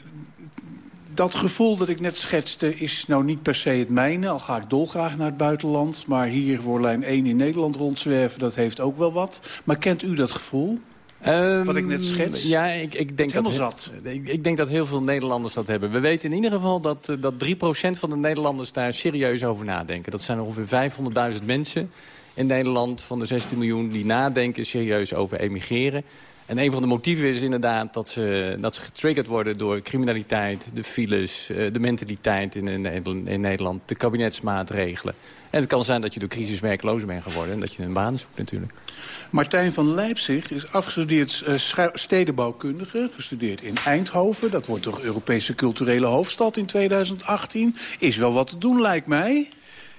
dat gevoel dat ik net schetste is nou niet per se het mijne. Al ga ik dolgraag naar het buitenland. Maar hier voor lijn 1 in Nederland rondzwerven, dat heeft ook wel wat. Maar kent u dat gevoel? Um, Wat ik net schets? Ja, ik, ik denk dat, zat. Ik, ik, denk dat heel veel Nederlanders dat hebben. We weten in ieder geval dat, eh, dat 3% van de Nederlanders daar serieus over nadenken. Dat zijn ongeveer 500.000 mensen in Nederland van de 16 miljoen... die nadenken serieus over emigreren. En een van de motieven is inderdaad dat ze, dat ze getriggerd worden door criminaliteit, de files, eh, de mentaliteit in, in, Nederland, de kabinetsmaatregelen. En het kan zijn dat je door crisis werkloos bent geworden en dat je een baan zoekt natuurlijk. Martijn van Leipzig is afgestudeerd uh, stedenbouwkundige, gestudeerd in Eindhoven. Dat wordt toch Europese culturele hoofdstad in 2018. Is wel wat te doen, lijkt mij.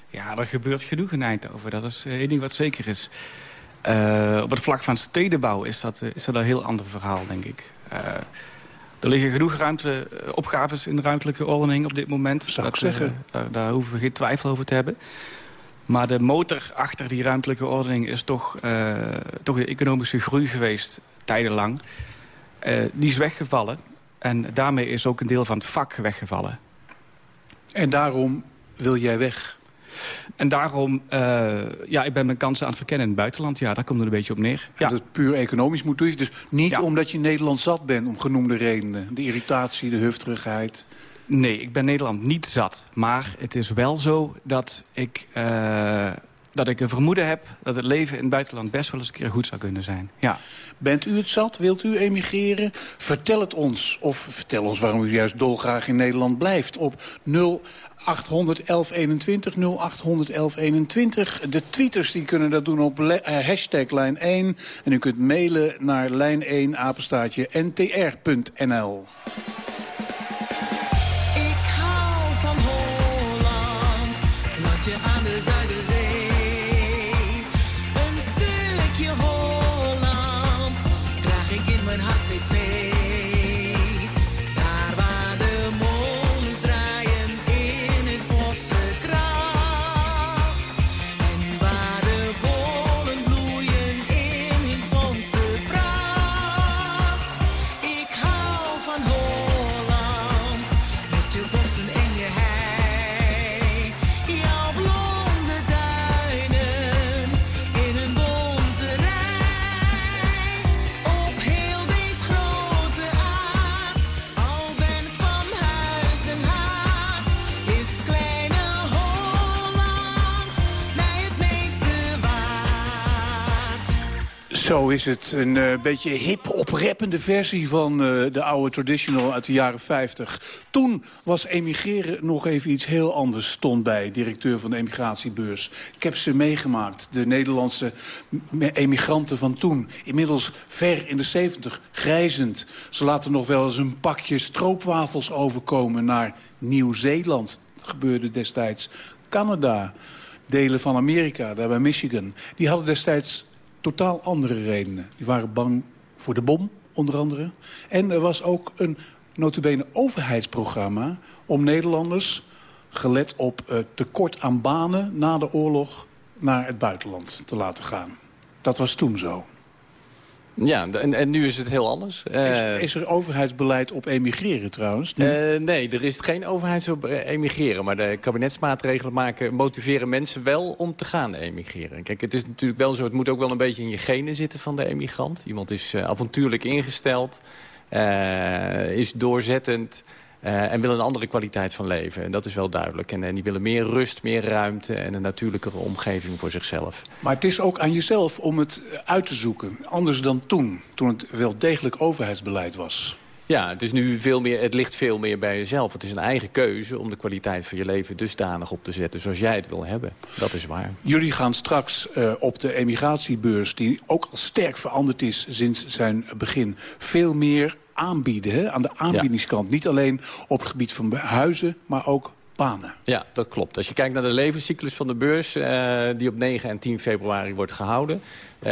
Ja, er gebeurt genoeg in Eindhoven. Dat is één ding wat zeker is. Uh, op het vlak van stedenbouw is dat, is dat een heel ander verhaal, denk ik. Uh, er liggen genoeg ruimte, opgaves in de ruimtelijke ordening op dit moment. Zou ik zeggen. Daar hoeven we geen twijfel over te hebben. Maar de motor achter die ruimtelijke ordening is toch, toch de economische groei geweest, tijdenlang. eh, die is weggevallen. En daarmee is ook een deel van het vak weggevallen. En daarom wil jij weg? En daarom, uh, ja, ik ben mijn kansen aan het verkennen in het buitenland. Ja, daar komt het een beetje op neer. Ja. Dat het puur economisch moet doen. Dus niet omdat je Nederland zat bent, om genoemde redenen. De irritatie, de hufterigheid. Nee, ik ben Nederland niet zat. Maar het is wel zo dat ik... Uh, dat ik een vermoeden heb dat het leven in het buitenland best wel eens een keer goed zou kunnen zijn. Ja. Bent u het zat? Wilt u emigreren? Vertel het ons. Of vertel ons waarom u juist dolgraag in Nederland blijft. Op 0800 1121, 0800 1121. De tweeters die kunnen dat doen op uh, hashtag lijn 1. En u kunt mailen naar lijn1 apenstaatje. to. Zo is het. Een uh, beetje hip opreppende versie van uh, de oude traditional uit de jaren 50. Toen was emigreren nog even iets heel anders, stond bij directeur van de emigratiebeurs. Ik heb ze meegemaakt, de Nederlandse emigranten van toen. Inmiddels ver in de 70, grijzend. Ze laten nog wel eens een pakje stroopwafels overkomen naar Nieuw-Zeeland. Dat gebeurde destijds. Canada, delen van Amerika, daar bij Michigan. Die hadden destijds totaal andere redenen. Die waren bang voor de bom, onder andere. En er was ook een notabene overheidsprogramma... om Nederlanders, gelet op uh, tekort aan banen na de oorlog... naar het buitenland te laten gaan. Dat was toen zo. Ja, en, en nu is het heel anders. Is, eh, is, er overheidsbeleid op emigreren trouwens? Uh, nee, er is geen overheidsbeleid op emigreren. Maar de kabinetsmaatregelen maken, motiveren mensen wel om te gaan emigreren. Kijk, het is natuurlijk wel zo, het moet ook wel een beetje in je genen zitten van de emigrant. Iemand is uh, avontuurlijk ingesteld, is doorzettend... Uh, en willen een andere kwaliteit van leven. En dat is wel duidelijk. En, en, die willen meer rust, meer ruimte en een natuurlijkere omgeving voor zichzelf. Maar het is ook aan jezelf om het uit te zoeken. Anders dan toen, toen het wel degelijk overheidsbeleid was. Ja, het, is nu veel meer, het ligt veel meer bij jezelf. Het is een eigen keuze om de kwaliteit van je leven dusdanig op te zetten... zoals jij het wil hebben. Dat is waar. Jullie gaan straks uh, op de emigratiebeurs... die ook al sterk veranderd is sinds zijn begin... veel meer aanbieden hè? aan de aanbiedingskant. Niet alleen op het gebied van huizen, maar ook banen. Ja, dat klopt. Als je kijkt naar de levenscyclus van de beurs... Uh, die op 9 en 10 februari wordt gehouden... Uh,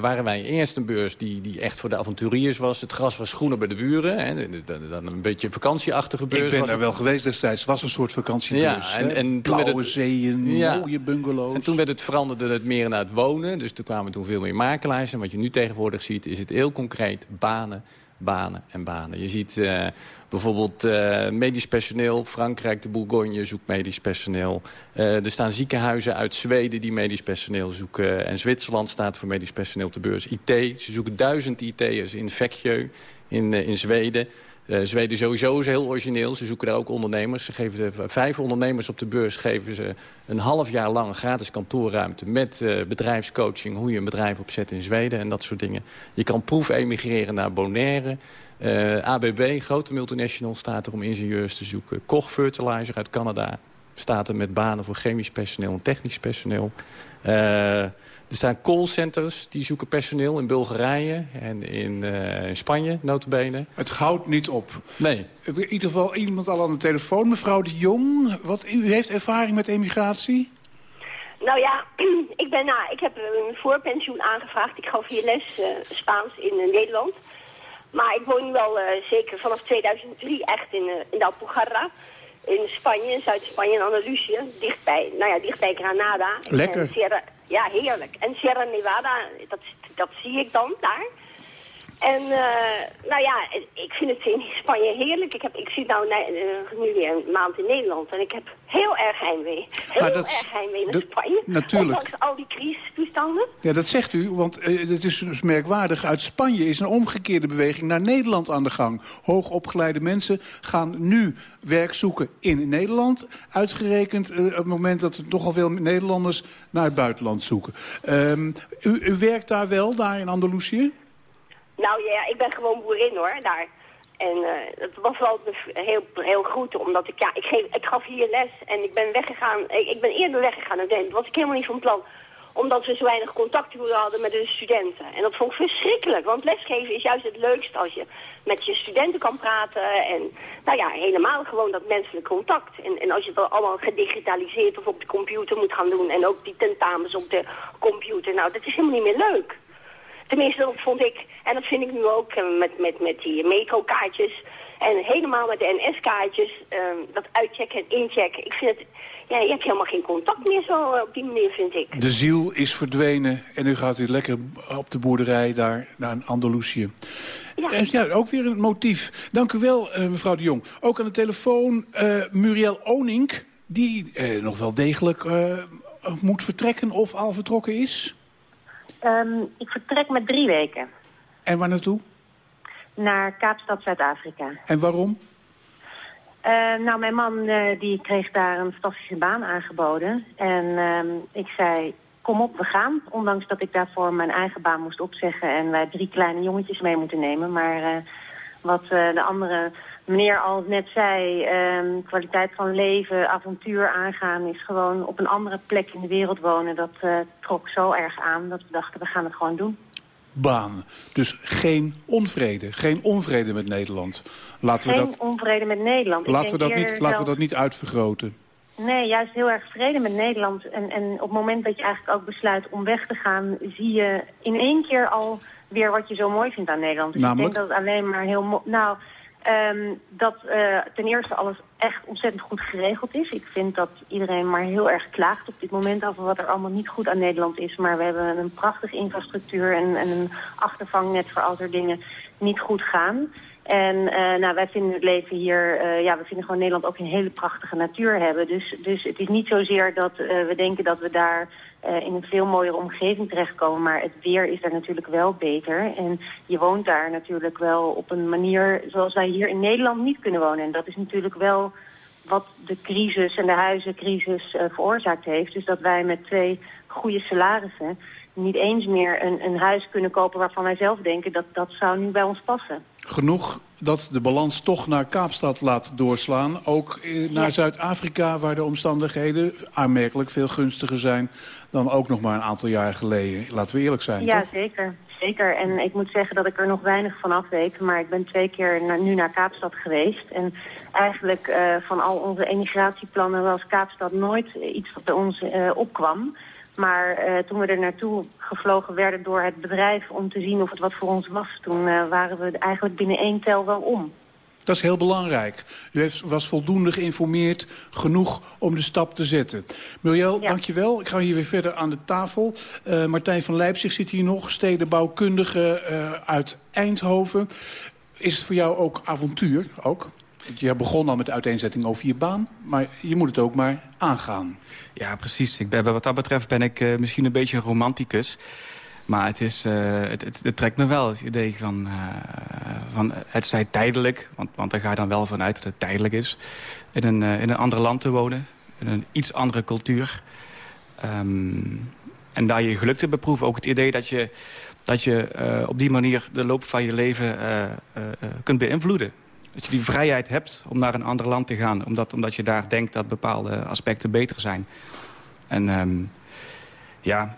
waren wij eerst een beurs die, die echt voor de avonturiers was. Het gras was groener bij de buren. Hè. Dan een beetje vakantieachtige beurs. Ik ben was daar wel geweest destijds. Het was een soort vakantiebeurs. Ja, en, en Blauwe het, zeeën, ja. mooie bungalows. En toen werd het veranderde het meer naar het wonen. Dus toen kwamen toen veel meer makelaars. En wat je nu tegenwoordig ziet is het heel concreet banen banen en banen. Je ziet uh, bijvoorbeeld uh, medisch personeel. Frankrijk, de Bourgogne zoekt medisch personeel. Uh, er staan ziekenhuizen uit Zweden die medisch personeel zoeken. En Zwitserland staat voor medisch personeel op de beurs. IT, ze zoeken duizend IT'ers in Vecchio in, in Zweden. Uh, Zweden sowieso is heel origineel. Ze zoeken daar ook ondernemers. Ze geven de, vijf ondernemers op de beurs geven ze een half jaar lang gratis kantoorruimte... met uh, bedrijfscoaching, hoe je een bedrijf opzet in Zweden en dat soort dingen. Je kan proef emigreren naar Bonaire. Eh, ABB, grote multinational, staat er om ingenieurs te zoeken. Koch Fertilizer uit Canada staat er met banen voor chemisch personeel en technisch personeel. Er staan callcenters die zoeken personeel in Bulgarije en in, uh, in Spanje, notabene. Het houdt niet op. Nee. In ieder geval iemand al aan de telefoon. Mevrouw de Jong, wat, u heeft ervaring met emigratie? Nou ja, ik, ben, nou, ik heb een voorpensioen aangevraagd. Ik gaf hier les uh, Spaans in uh, Nederland. Maar ik woon nu al zeker vanaf 2003 echt in, in de Alpujarra in Spanje, in Zuid-Spanje, in Andalusië, dichtbij, nou ja, dichtbij Granada. Lekker. En Sierra, ja, heerlijk. En Sierra Nevada, dat, dat zie ik dan daar. En uh, nou ja, ik vind het in Spanje heerlijk. Ik, heb, ik zit nou uh, nu weer een maand in Nederland en ik heb heel erg heimwee. Heel dat, erg heimwee naar Spanje. Natuurlijk. Ondanks al die crisistoestanden. Ja, dat zegt u, want uh, het is dus merkwaardig. Uit Spanje is een omgekeerde beweging naar Nederland aan de gang. Hoogopgeleide mensen gaan nu werk zoeken in Nederland. Uitgerekend op het moment dat er toch al veel Nederlanders naar het buitenland zoeken. Um, u, u werkt daar wel, daar in Andalusië? Nou ja, ik ben gewoon boerin hoor, daar. En dat was wel heel, heel goed, omdat ik, ja, ik, geef, ik gaf hier les en ik ben weggegaan. Ik, ik ben eerder weggegaan dan dat was ik helemaal niet van plan. Omdat we zo weinig contacturen hadden met de studenten. En dat vond ik verschrikkelijk, want lesgeven is juist het leukste als je met je studenten kan praten. En nou ja, helemaal gewoon dat menselijk contact. En, en als je het allemaal gedigitaliseerd of op de computer moet gaan doen. En ook die tentamens op de computer, nou dat is helemaal niet meer leuk. Tenminste, dat vond ik, en dat vind ik nu ook eh, met, met, met die metrokaartjes. En helemaal met de NS-kaartjes, ehm, dat uitchecken en inchecken. Ik vind het, ja, je hebt helemaal geen contact meer zo eh, op die manier, vind ik. De ziel is verdwenen en nu gaat u lekker op de boerderij daar naar Andalusië. Ja. Ja, ook weer een motief. Dank u wel, uh, mevrouw de Jong. Ook aan de telefoon Muriel Onink, die nog wel degelijk moet vertrekken of al vertrokken is. Um, ik vertrek met drie weken. En waar naartoe? Naar Kaapstad, Zuid-Afrika. En waarom? Uh, nou, mijn man uh, die kreeg daar een fantastische baan aangeboden. En uh, ik zei, kom op, we gaan. Ondanks dat ik daarvoor mijn eigen baan moest opzeggen... en wij drie kleine jongetjes mee moeten nemen. Maar eh, wat de andere meneer al net zei, um, kwaliteit van leven, avontuur aangaan... is gewoon op een andere plek in de wereld wonen. Dat uh, trok zo erg aan dat we dachten, we gaan het gewoon doen. Baan. Dus geen onvrede. Geen onvrede met Nederland. Laten geen we dat, onvrede met Nederland. Laten, we dat, niet, laten we dat niet uitvergroten. Nee, juist heel erg vrede met Nederland. En, en op het moment dat je eigenlijk ook besluit om weg te gaan... zie je in één keer al weer wat je zo mooi vindt aan Nederland. Dus Namelijk? ik denk dat het alleen maar heel mooi... Nou, Um, dat uh, ten eerste alles echt ontzettend goed geregeld is. Ik vind dat iedereen maar heel erg klaagt op dit moment over wat er allemaal niet goed aan Nederland is. Maar we hebben een prachtige infrastructuur en, en een achtervangnet voor als er dingen niet goed gaan. En uh, nou, wij vinden het leven hier, uh, ja, we vinden gewoon Nederland ook een hele prachtige natuur hebben. Dus, dus het is niet zozeer dat uh, we denken dat we daar in een veel mooiere omgeving terechtkomen. Maar het weer is daar natuurlijk wel beter. En je woont daar natuurlijk wel op een manier zoals wij hier in Nederland niet kunnen wonen. En dat is natuurlijk wel wat de crisis en de huizencrisis veroorzaakt heeft. Dus dat wij met twee goede salarissen niet eens meer een, een huis kunnen kopen waarvan wij zelf denken dat dat zou nu bij ons passen. Genoeg dat de balans toch naar Kaapstad laat doorslaan. Ook naar ja. Zuid-Afrika, waar de omstandigheden aanmerkelijk veel gunstiger zijn... dan ook nog maar een aantal jaar geleden. Laten we eerlijk zijn, Ja, toch? zeker. Zeker. En ik moet zeggen dat ik er nog weinig van af weet. Maar ik ben twee keer na, nu naar Kaapstad geweest. En eigenlijk uh, van al onze emigratieplannen was Kaapstad nooit iets wat bij ons uh, opkwam... Maar uh, toen we er naartoe gevlogen werden door het bedrijf om te zien of het wat voor ons was... toen uh, waren we eigenlijk binnen één tel wel om. Dat is heel belangrijk. U heeft, was voldoende geïnformeerd, genoeg om de stap te zetten. Muriel, ja. dankjewel. Ik ga hier weer verder aan de tafel. Uh, Martijn van Leipzig zit hier nog, stedenbouwkundige uit Eindhoven. Is het voor jou ook avontuur? Ook? Je begon al met de uiteenzetting over je baan, maar je moet het ook maar aangaan. Ja, precies. Ik ben, wat dat betreft ben ik uh, misschien een beetje een romanticus. Maar het, is, uh, het, het, trekt me wel, het idee van, uh, van het zij tijdelijk... Want, want daar ga je dan wel vanuit dat het tijdelijk is... in een, in een ander land te wonen, in een iets andere cultuur. Um, en daar je geluk te beproeven. Ook het idee dat je, dat je op die manier de loop van je leven kunt beïnvloeden. Dat je die vrijheid hebt om naar een ander land te gaan. Omdat, omdat je daar denkt dat bepaalde aspecten beter zijn. En um, ja,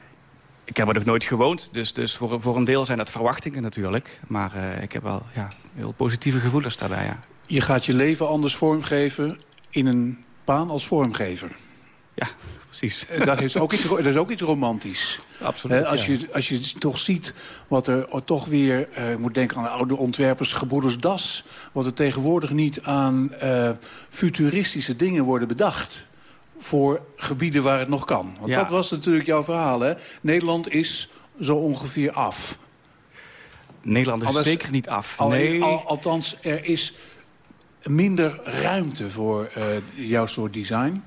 ik heb er nog nooit gewoond. Dus, dus voor, voor een deel zijn dat verwachtingen natuurlijk. Maar uh, ik heb wel ja, heel positieve gevoelens daarbij, ja. Je gaat je leven anders vormgeven in een baan als vormgever. Ja, precies. Dat is ook iets, dat is ook iets romantisch. Absoluut, als, ja. je, als je toch ziet wat er toch weer... Ik moet denken aan de oude ontwerpers Gebroeders Das... wat er tegenwoordig niet aan uh, futuristische dingen worden bedacht... voor gebieden waar het nog kan. Want Ja. dat was natuurlijk jouw verhaal, hè? Nederland is zo ongeveer af. Nederland is Alles- zeker niet af. Al- nee. al- althans, er is minder ruimte voor eh, jouw soort design.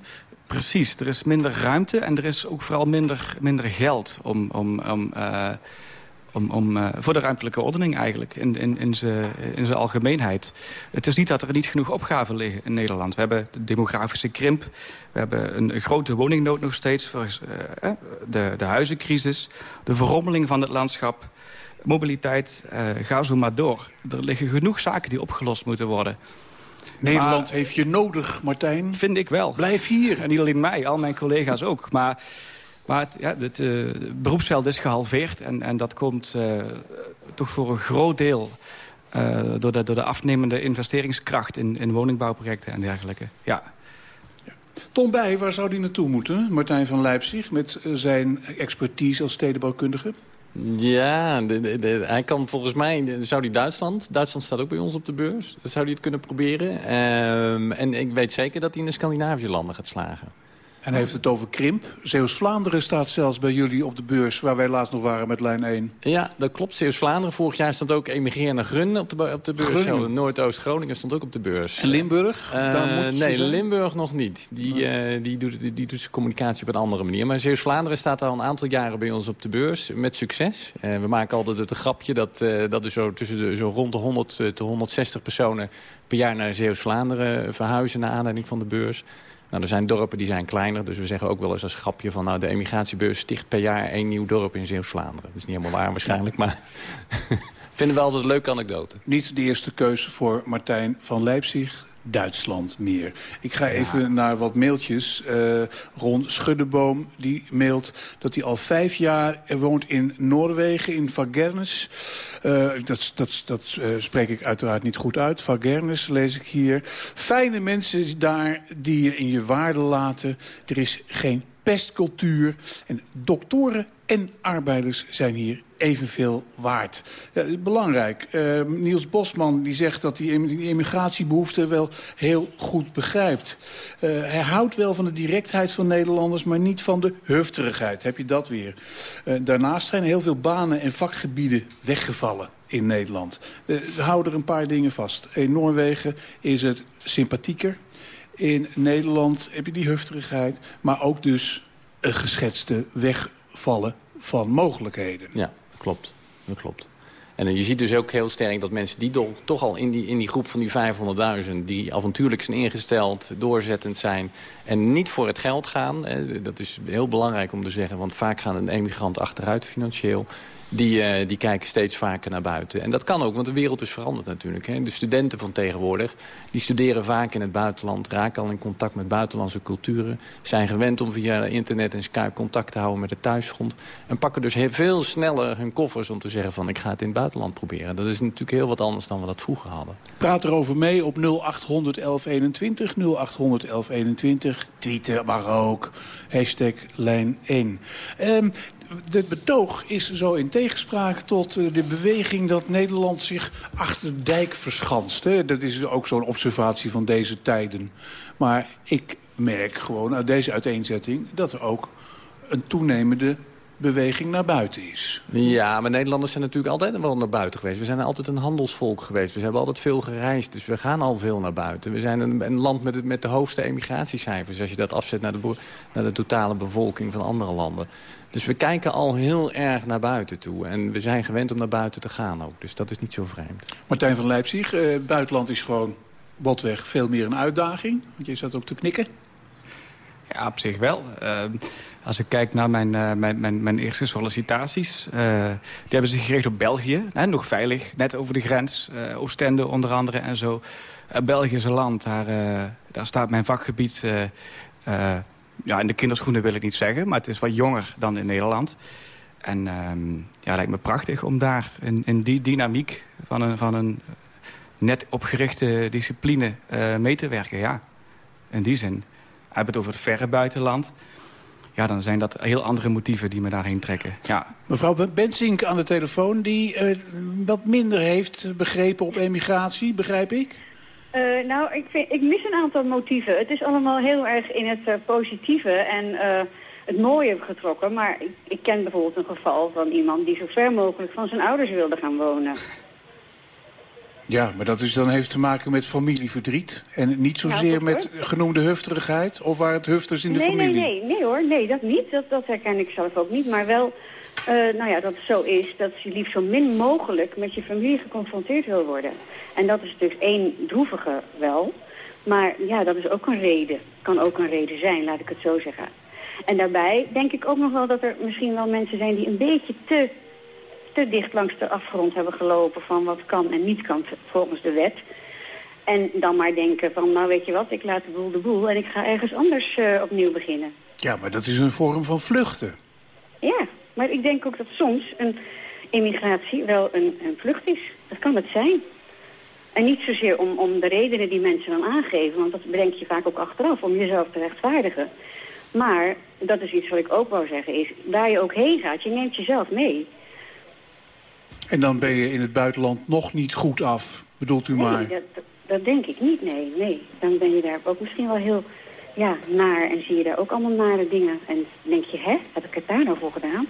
Precies, er is minder ruimte en er is ook vooral minder, minder geld om, om, om, eh, om, om, eh, voor de ruimtelijke ordening eigenlijk in, in, in zijn algemeenheid. Het is niet dat er niet genoeg opgaven liggen in Nederland. We hebben de demografische krimp, we hebben een, grote woningnood nog steeds, eh, de, de huizencrisis, de verrommeling van het landschap, mobiliteit, eh, ga zo maar door. Er liggen genoeg zaken die opgelost moeten worden. Nederland heeft je nodig, Martijn. Vind ik wel. Blijf hier. En niet alleen mij, al mijn collega's ook. Maar, maar het, ja, het eh, beroepsveld is gehalveerd. En, en dat komt eh, toch voor een groot deel... eh, door, de, door de afnemende investeringskracht in, in woningbouwprojecten en dergelijke. Ja. Tom Bij, waar zou die naartoe moeten? Martijn van Leipzig, met zijn expertise als stedenbouwkundige? Ja, de- hij kan volgens mij... Zou die Duitsland... Duitsland staat ook bij ons op de beurs. Zou hij het kunnen proberen. Ehm, en ik weet zeker dat hij in de Scandinavische landen gaat slagen. En heeft het over krimp. Zeeuws-Vlaanderen staat zelfs bij jullie op de beurs... waar wij laatst nog waren met lijn 1. Ja, dat klopt. Zeeuws-Vlaanderen. Vorig jaar stond ook Emigreren naar Grun op de, op de beurs. Noordoost-Groningen stond ook op de beurs. En Limburg? Eh, Daar moet je nee, zijn? Limburg nog niet. Die, eh, die, doet, die, die doet zijn communicatie op een andere manier. Maar Zeeuws-Vlaanderen staat al een aantal jaren bij ons op de beurs. Met succes. Eh, we maken altijd het grapje dat, dat er zo, tussen de, zo rond de 100 eh, tot 160 personen... per jaar naar Zeeuws-Vlaanderen verhuizen... naar aanleiding van de beurs. Nou, er zijn dorpen die zijn kleiner. Dus we zeggen ook wel eens als grapje van... nou, de emigratiebeurs sticht per jaar één nieuw dorp in Zeeuws-Vlaanderen. Dat is niet helemaal waar waarschijnlijk, maar... vinden we altijd een leuke anekdote. Niet de eerste keuze voor Martijn van Leipzig. Duitsland meer. Ik ga even naar wat mailtjes. Eh Ron Schuddeboom die mailt dat hij al vijf jaar woont in Noorwegen, in Vagernes. Dat dat, dat eh, spreek ik uiteraard niet goed uit. Vagernes lees ik hier. Fijne mensen daar die je in je waarde laten. Er is geen pestcultuur. En doktoren en arbeiders zijn hier evenveel waard. Ja, belangrijk. Eh, Niels Bosman die zegt dat hij die immigratiebehoefte wel heel goed begrijpt. Eh, hij houdt wel van de directheid van Nederlanders... maar niet van de hufterigheid. Heb je dat weer. Eh, daarnaast zijn heel veel banen en vakgebieden weggevallen in Nederland. Houden er een paar dingen vast. In Noorwegen is het sympathieker. In Nederland heb je die hufterigheid. Maar ook dus een geschetste wegvallen van mogelijkheden. Ja, klopt. Dat klopt. En je ziet dus ook heel sterk dat mensen die toch al in die, in die groep van die 500.000... die avontuurlijk zijn ingesteld, doorzettend zijn... en niet voor het geld gaan, dat is heel belangrijk om te zeggen... want vaak gaan een emigrant achteruit financieel... Die, eh, die kijken steeds vaker naar buiten. En dat kan ook, want de wereld is veranderd natuurlijk. Hè. De studenten van tegenwoordig, die studeren vaak in het buitenland... raken al in contact met buitenlandse culturen... zijn gewend om via internet en Skype contact te houden met het thuisgrond... en pakken dus heel veel sneller hun koffers om te zeggen van... ik ga het in het buitenland proberen. Dat is natuurlijk heel wat anders dan we dat vroeger hadden. Praat erover mee op 0800 1121. 0800 1121. Tweeten mag ook. Hashtag lijn 1. Ehm het betoog is zo in tegenspraak tot eh, de beweging dat Nederland zich achter de dijk verschanst. Dat is ook zo'n observatie van deze tijden. Maar ik merk gewoon uit deze uiteenzetting dat er ook een toenemende beweging naar buiten is. Ja, maar Nederlanders zijn natuurlijk altijd wel naar buiten geweest. We zijn altijd een handelsvolk geweest. We hebben altijd veel gereisd, dus we gaan al veel naar buiten. We zijn een, een land met, het- met de hoogste emigratiecijfers... als je dat afzet naar de, naar de totale bevolking van andere landen. Dus we kijken al heel erg naar buiten toe. En we zijn gewend om naar buiten te gaan ook. Dus dat is niet zo vreemd. Martijn van Leipzig, eh, buitenland is gewoon botweg veel meer een uitdaging. Want je zat ook te knikken. Ja, op zich wel. Uh, als ik kijk naar mijn, uh, mijn, mijn, mijn, eerste sollicitaties... Uh, die hebben zich gericht op België. Hè, nog veilig, net over de grens. Oostende onder andere en zo. België is een land, daar, daar staat mijn vakgebied... ja, in de kinderschoenen wil ik niet zeggen... maar het is wat jonger dan in Nederland. En ja, lijkt me prachtig om daar in, in die dynamiek... van een, van een net opgerichte discipline mee te werken. Ja, in die zin hebben het over het verre buitenland... ja, dan zijn dat heel andere motieven die me daarheen trekken. Ja. Mevrouw Bensink aan de telefoon, die uh, wat minder heeft begrepen op emigratie, begrijp ik? Uh, nou, ik, vind, ik mis een aantal motieven. Het is allemaal heel erg in het uh, positieve en het mooie getrokken. Maar ik, ik ken bijvoorbeeld een geval van iemand die zo ver mogelijk van zijn ouders wilde gaan wonen. Ja, maar dat is, dan heeft te maken met familieverdriet. En niet zozeer toch, met genoemde hufterigheid? Of waren het hufters in de familie? nee, nee, nee hoor, nee, dat niet. Dat, dat herken ik zelf ook niet. Maar wel, eh, nou ja, dat het zo is dat je liefst zo min mogelijk met je familie geconfronteerd wil worden. En dat is dus één droevige wel. Maar ja, dat is ook een reden. Kan ook een reden zijn, laat ik het zo zeggen. En daarbij denk ik ook nog wel dat er misschien wel mensen zijn die een beetje te, te dicht langs de afgrond hebben gelopen van wat kan en niet kan volgens de wet. En dan maar denken van, nou weet je wat, ik laat de boel de boel en ik ga ergens anders eh, opnieuw beginnen. Ja, maar dat is een vorm van vluchten. Ja, maar ik denk ook dat soms een immigratie wel een, een vlucht is. Dat kan het zijn. En niet zozeer om, om de redenen die mensen dan aangeven, want dat bedenk je vaak ook achteraf om jezelf te rechtvaardigen. Maar, dat is iets wat ik ook wou zeggen, is waar je ook heen gaat, je neemt jezelf mee. En dan ben je in het buitenland nog niet goed af, bedoelt u maar. Nee, dat, dat- dat denk ik niet, nee, nee. Dan ben je daar ook misschien wel heel ja, naar en zie je daar ook allemaal nare dingen. En denk je, hè, heb ik het daar nou voor gedaan?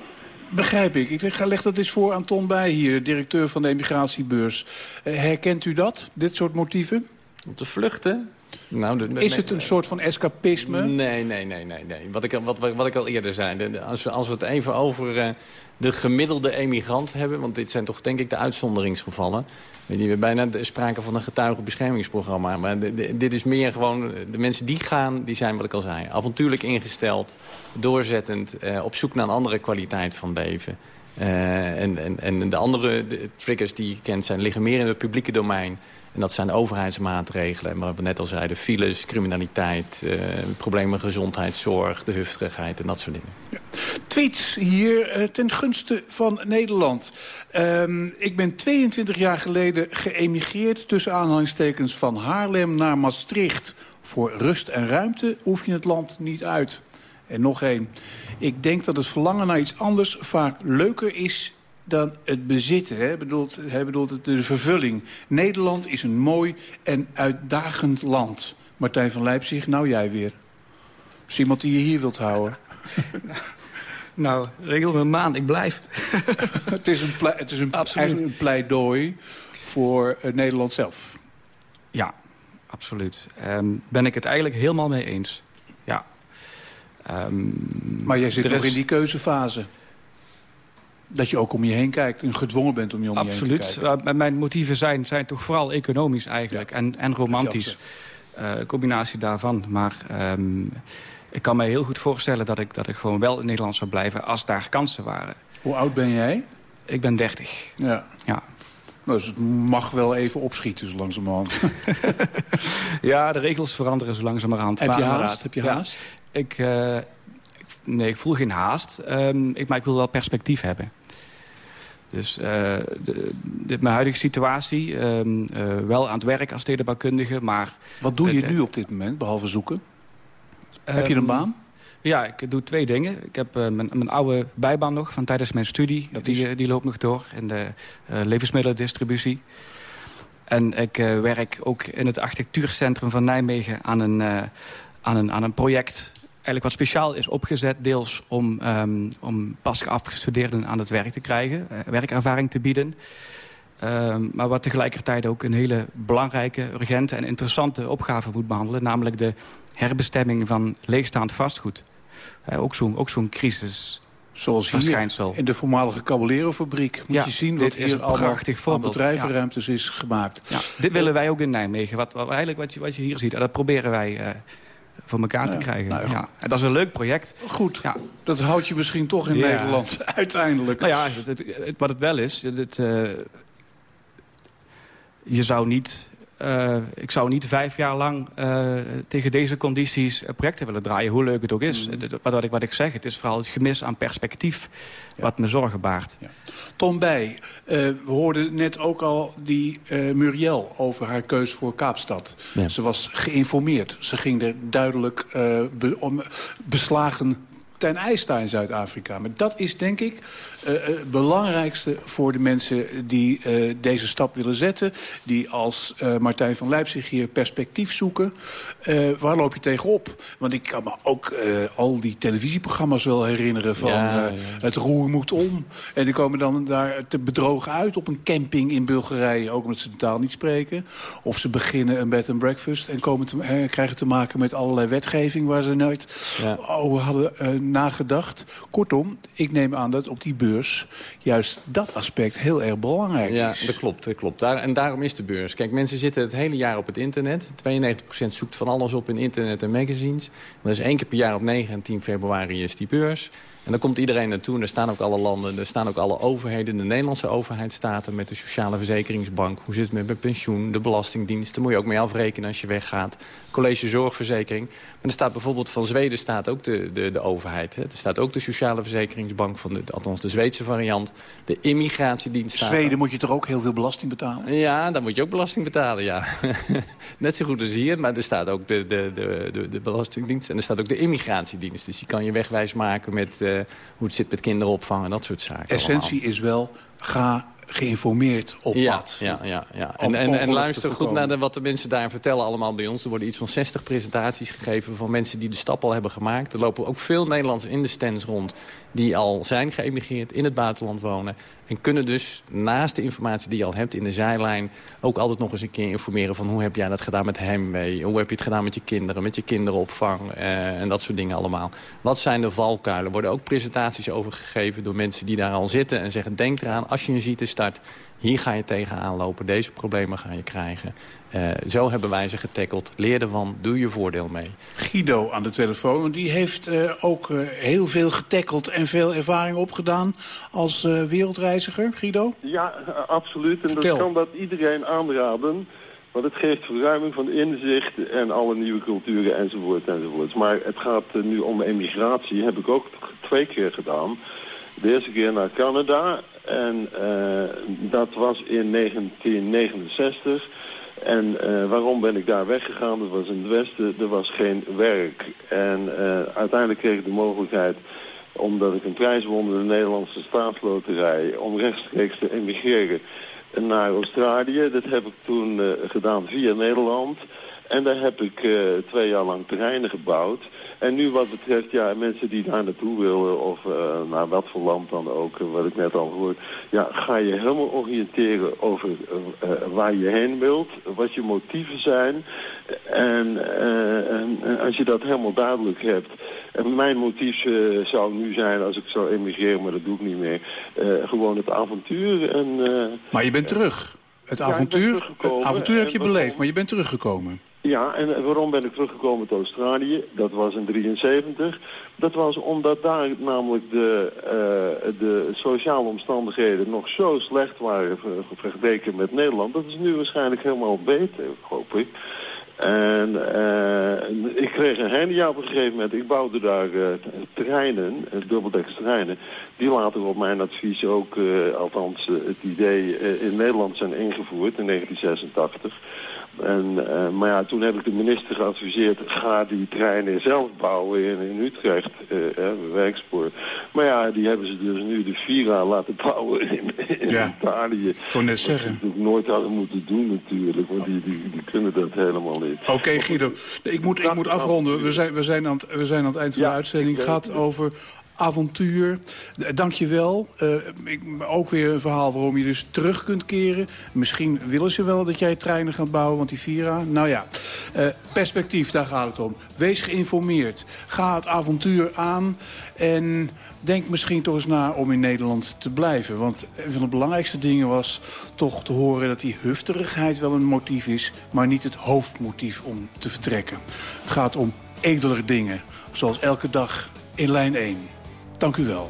Begrijp ik. Ik ga- leg dat eens voor aan Ton Bij hier, directeur van de emigratiebeurs. Eh, herkent u dat, dit soort motieven? Om te vluchten? Nou, de- Is het een soort van escapisme? Nee, nee, nee, nee. nee. Wat, ik, al- wat, wat, wat ik al eerder zei. de- als, we, als we het even over eh, de gemiddelde emigrant hebben... want dit zijn toch denk ik de uitzonderingsgevallen... We hebben bijna de- sprake van een getuigenbeschermingsprogramma. Maar dit is meer gewoon... De mensen die gaan, die zijn wat ik al zei. Avontuurlijk ingesteld, doorzettend... eh, op zoek naar een andere kwaliteit van leven. Eh, en, en, en de andere de triggers die je kent zijn, liggen meer in het publieke domein. En dat zijn overheidsmaatregelen. Maar wat we net al zeiden, files, criminaliteit... eh, problemen gezondheidszorg, de hufterigheid en dat soort dingen. Tweets hier eh, ten gunste van Nederland. Ehm, ik ben 22 jaar geleden geëmigreerd... tussen aanhalingstekens van Haarlem naar Maastricht. Voor rust en ruimte hoef je het land niet uit. En nog één. Ik denk dat het verlangen naar iets anders vaak leuker is dan het bezitten. Hè? Bedoelt, hij bedoelt het de vervulling. Nederland is een mooi en uitdagend land. Martijn van Leipzig, nou jij weer. Is iemand die je hier wilt houden? Nou, regel me een maand, ik blijf. het is een, het is een, eigenlijk een pleidooi voor eh, Nederland zelf. Ja, absoluut. Ehm, ben ik het eigenlijk helemaal mee eens. Ja. Ehm, Maar jij zit nog is- in die keuzefase. Dat je ook om je heen kijkt en gedwongen bent om je om je heen Absoluut. te kijken. Uh, mijn motieven zijn, zijn toch vooral economisch eigenlijk. En, en romantisch. Eh, combinatie daarvan. Maar ehm, ik kan me heel goed voorstellen dat ik, dat ik gewoon wel in Nederland zou blijven... als daar kansen waren. Hoe oud ben jij? Ik ben 30. Ja. Ja. Nou, dus het mag wel even opschieten zo langzamerhand. Ja, de regels veranderen zo langzamerhand. Heb Maar je haast? Heb je ja, haast? ik, eh, ik, nee, ik voel geen haast. Ehm, ik, maar ik wil wel perspectief hebben. Dus eh, de, de- mijn huidige situatie, ehm, eh, wel aan het werk als stedenbouwkundige, maar... Wat doe je nu op dit moment, behalve zoeken? Heb je een Ehm, baan? Ja, ik doe twee dingen. Ik heb eh, mijn, mijn oude bijbaan nog van tijdens mijn studie. Die, eh, die loopt nog door in de eh, levensmiddelendistributie. En ik werk ook in het architectuurcentrum van Nijmegen aan een, aan een, aan een project... Eigenlijk wat speciaal is opgezet, deels om, ehm, om pas afgestudeerden aan het werk te krijgen. eh, werkervaring te bieden. Ehm, maar wat tegelijkertijd ook een hele belangrijke, urgente en interessante opgave moet behandelen. Namelijk de herbestemming van leegstaand vastgoed. Eh, ook zo'n ook zo'n crisis. Zoals hier in de voormalige Caballero-fabriek. Moet Ja, je zien wat is hier een prachtig voorbeeld. bedrijvenruimtes is gemaakt. Ja, dit willen wij ook in Nijmegen. Wat, wat, eigenlijk wat je, wat je hier ziet. En dat proberen wij eh, voor elkaar te krijgen. nou ja, ja. En dat is een leuk project. Goed, Ja. dat houdt je misschien toch in. Nederland uiteindelijk. Nou ja, het, het- het- wat het wel is... Het, eh, je zou niet... eh, ik zou niet vijf jaar lang eh, tegen deze condities eh, projecten willen draaien. Hoe leuk het ook is. Mm. Het- het- Wat, ik, wat ik zeg, het is vooral het gemis aan perspectief... wat me zorgen baart. Tom Bij, eh, we hoorden net ook al die eh, Muriel over haar keus voor Kaapstad. Ze was geïnformeerd. Ze ging er duidelijk eh, be- om, beslagen ten ijs in Zuid-Afrika. Maar dat is denk ik uh, het belangrijkste voor de mensen die uh, deze stap willen zetten. Die als uh, Martijn van Leipzig hier perspectief zoeken. waar loop je tegenop? Want ik kan me ook al die televisieprogramma's wel herinneren van ja, ja. het roer moet om. En die komen dan daar te bedrogen uit op een camping in Bulgarije. Ook omdat ze de taal niet spreken. Of ze beginnen een bed and breakfast en komen te, krijgen te maken met allerlei wetgeving waar ze nooit ja. over hadden nagedacht. Kortom, ik neem aan dat op die beurs juist dat aspect heel erg belangrijk ja, is. Ja, dat klopt. Dat klopt. Daar, en daarom is de beurs. Kijk, mensen zitten het hele jaar op het internet. 92% zoekt van alles op in internet en magazines. Dat is één keer per jaar op 9 en 10 februari is die beurs. En dan komt iedereen naartoe en er staan ook alle landen, er staan ook alle overheden. De Nederlandse overheid staat er met de Sociale Verzekeringsbank. Hoe zit het met mijn pensioen, de Belastingdienst. Daar moet je ook mee afrekenen als je weggaat. College Zorgverzekering. Maar er staat bijvoorbeeld van Zweden staat ook de, de, de overheid. Hè. Er staat ook de Sociale Verzekeringsbank, van de, althans de Zweedse variant. De Immigratiedienst staat Zweden moet je toch ook heel veel belasting betalen? Ja, dan moet je ook belasting betalen, ja. Net zo goed als hier, maar er staat ook de, de, de, de, de Belastingdienst... en er staat ook de Immigratiedienst. Dus die kan je wegwijs maken met... Uh, hoe het zit met kinderopvang en dat soort zaken. Essentie allemaal. is wel, ga geïnformeerd op ja, wat. Ja, ja, ja. En, en, en luister goed naar de, wat de mensen daar vertellen allemaal bij ons. Er worden iets van 60 presentaties gegeven van mensen die de stap al hebben gemaakt. Er lopen ook veel Nederlanders in de stands rond die al zijn geëmigreerd, in het buitenland wonen. En kunnen dus naast de informatie die je al hebt in de zijlijn... ook altijd nog eens een keer informeren van hoe heb jij dat gedaan met hem mee? Hoe heb je het gedaan met je kinderen, met je kinderopvang eh, en dat soort dingen allemaal. Wat zijn de valkuilen? Worden ook presentaties over gegeven door mensen die daar al zitten... en zeggen denk eraan, als je een ziekte start, hier ga je tegenaan lopen. Deze problemen ga je krijgen. Uh, zo hebben wij ze getackeld. Leer ervan, doe je voordeel mee. Guido aan de telefoon, die heeft uh, ook uh, heel veel getackeld... en veel ervaring opgedaan als wereldreiziger. Guido? Ja, absoluut. En Vertel. dat kan dat iedereen aanraden. Want het geeft verruiming van inzicht en alle nieuwe culturen enzovoort enzovoort. Maar het gaat nu om emigratie. Heb ik ook twee keer gedaan. De eerste keer naar Canada. En dat was in 1969... En uh, waarom ben ik daar weggegaan? Dat was in het westen, er was geen werk. En uh, uiteindelijk kreeg ik de mogelijkheid, omdat ik een prijs won in de Nederlandse staatsloterij, om rechtstreeks te emigreren naar Australië. Dat heb ik toen gedaan via Nederland. En daar heb ik twee jaar lang terreinen gebouwd. En nu wat betreft ja, mensen die daar naartoe willen of uh, naar wat voor land dan ook, uh, wat ik net al gehoord. Ja, ga je helemaal oriënteren over waar je heen wilt, wat je motieven zijn. En, en, en als je dat helemaal duidelijk hebt. En mijn motief zou nu zijn, als ik zou emigreren, maar dat doe ik niet meer, gewoon het avontuur. En, maar je bent terug. Het avontuur, ja, het avontuur heb je beleefd, maar je bent teruggekomen. Ja, en waarom ben ik teruggekomen uit Australië? Dat was in 73. Dat was omdat daar namelijk de, uh, de sociale omstandigheden nog zo slecht waren vergeleken met Nederland. Dat is nu waarschijnlijk helemaal beter, hoop ik. En uh, ik kreeg een handy op een gegeven moment. Ik bouwde daar uh, treinen, dubbeldeks treinen, die later op mijn advies ook, althans het idee, in Nederland zijn ingevoerd in 1986. En, uh, maar ja, toen heb ik de minister geadviseerd, ga die treinen zelf bouwen in, in Utrecht, uh, werkspoor. Maar ja, die hebben ze dus nu de Vira laten bouwen in, in ja. Italië. Zou net zeggen. Dat natuurlijk nooit hadden moeten doen natuurlijk, want die, die, die kunnen dat helemaal niet. Oké okay, Guido, ik moet, ik moet afronden. We zijn, we, zijn aan het, we zijn aan het eind van ja, de uitzending. Het gaat over avontuur. Dank je wel. Ik, ook weer een verhaal waarom je dus terug kunt keren. Misschien willen ze wel dat jij treinen gaat bouwen, want die Vira... Nou ja, uh, perspectief, daar gaat het om. Wees geïnformeerd. Ga het avontuur aan en denk misschien toch eens na om in Nederland te blijven. Want een van de belangrijkste dingen was toch te horen dat die hufterigheid wel een motief is... maar niet het hoofdmotief om te vertrekken. Het gaat om edeler dingen, zoals elke dag in lijn 1. Dank u wel.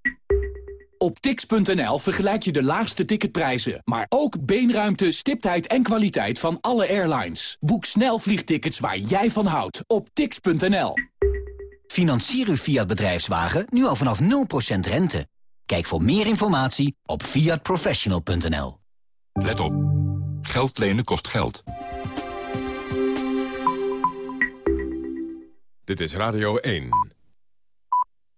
Op tix.nl vergelijk je de laagste ticketprijzen, maar ook beenruimte, stiptheid en kwaliteit van alle airlines. Boek snel vliegtickets waar jij van houdt op tix.nl. Financier uw Fiat bedrijfswagen nu al vanaf 0% rente. Kijk voor meer informatie op fiatprofessional.nl. Let op. Geld lenen kost geld. Dit is Radio 1.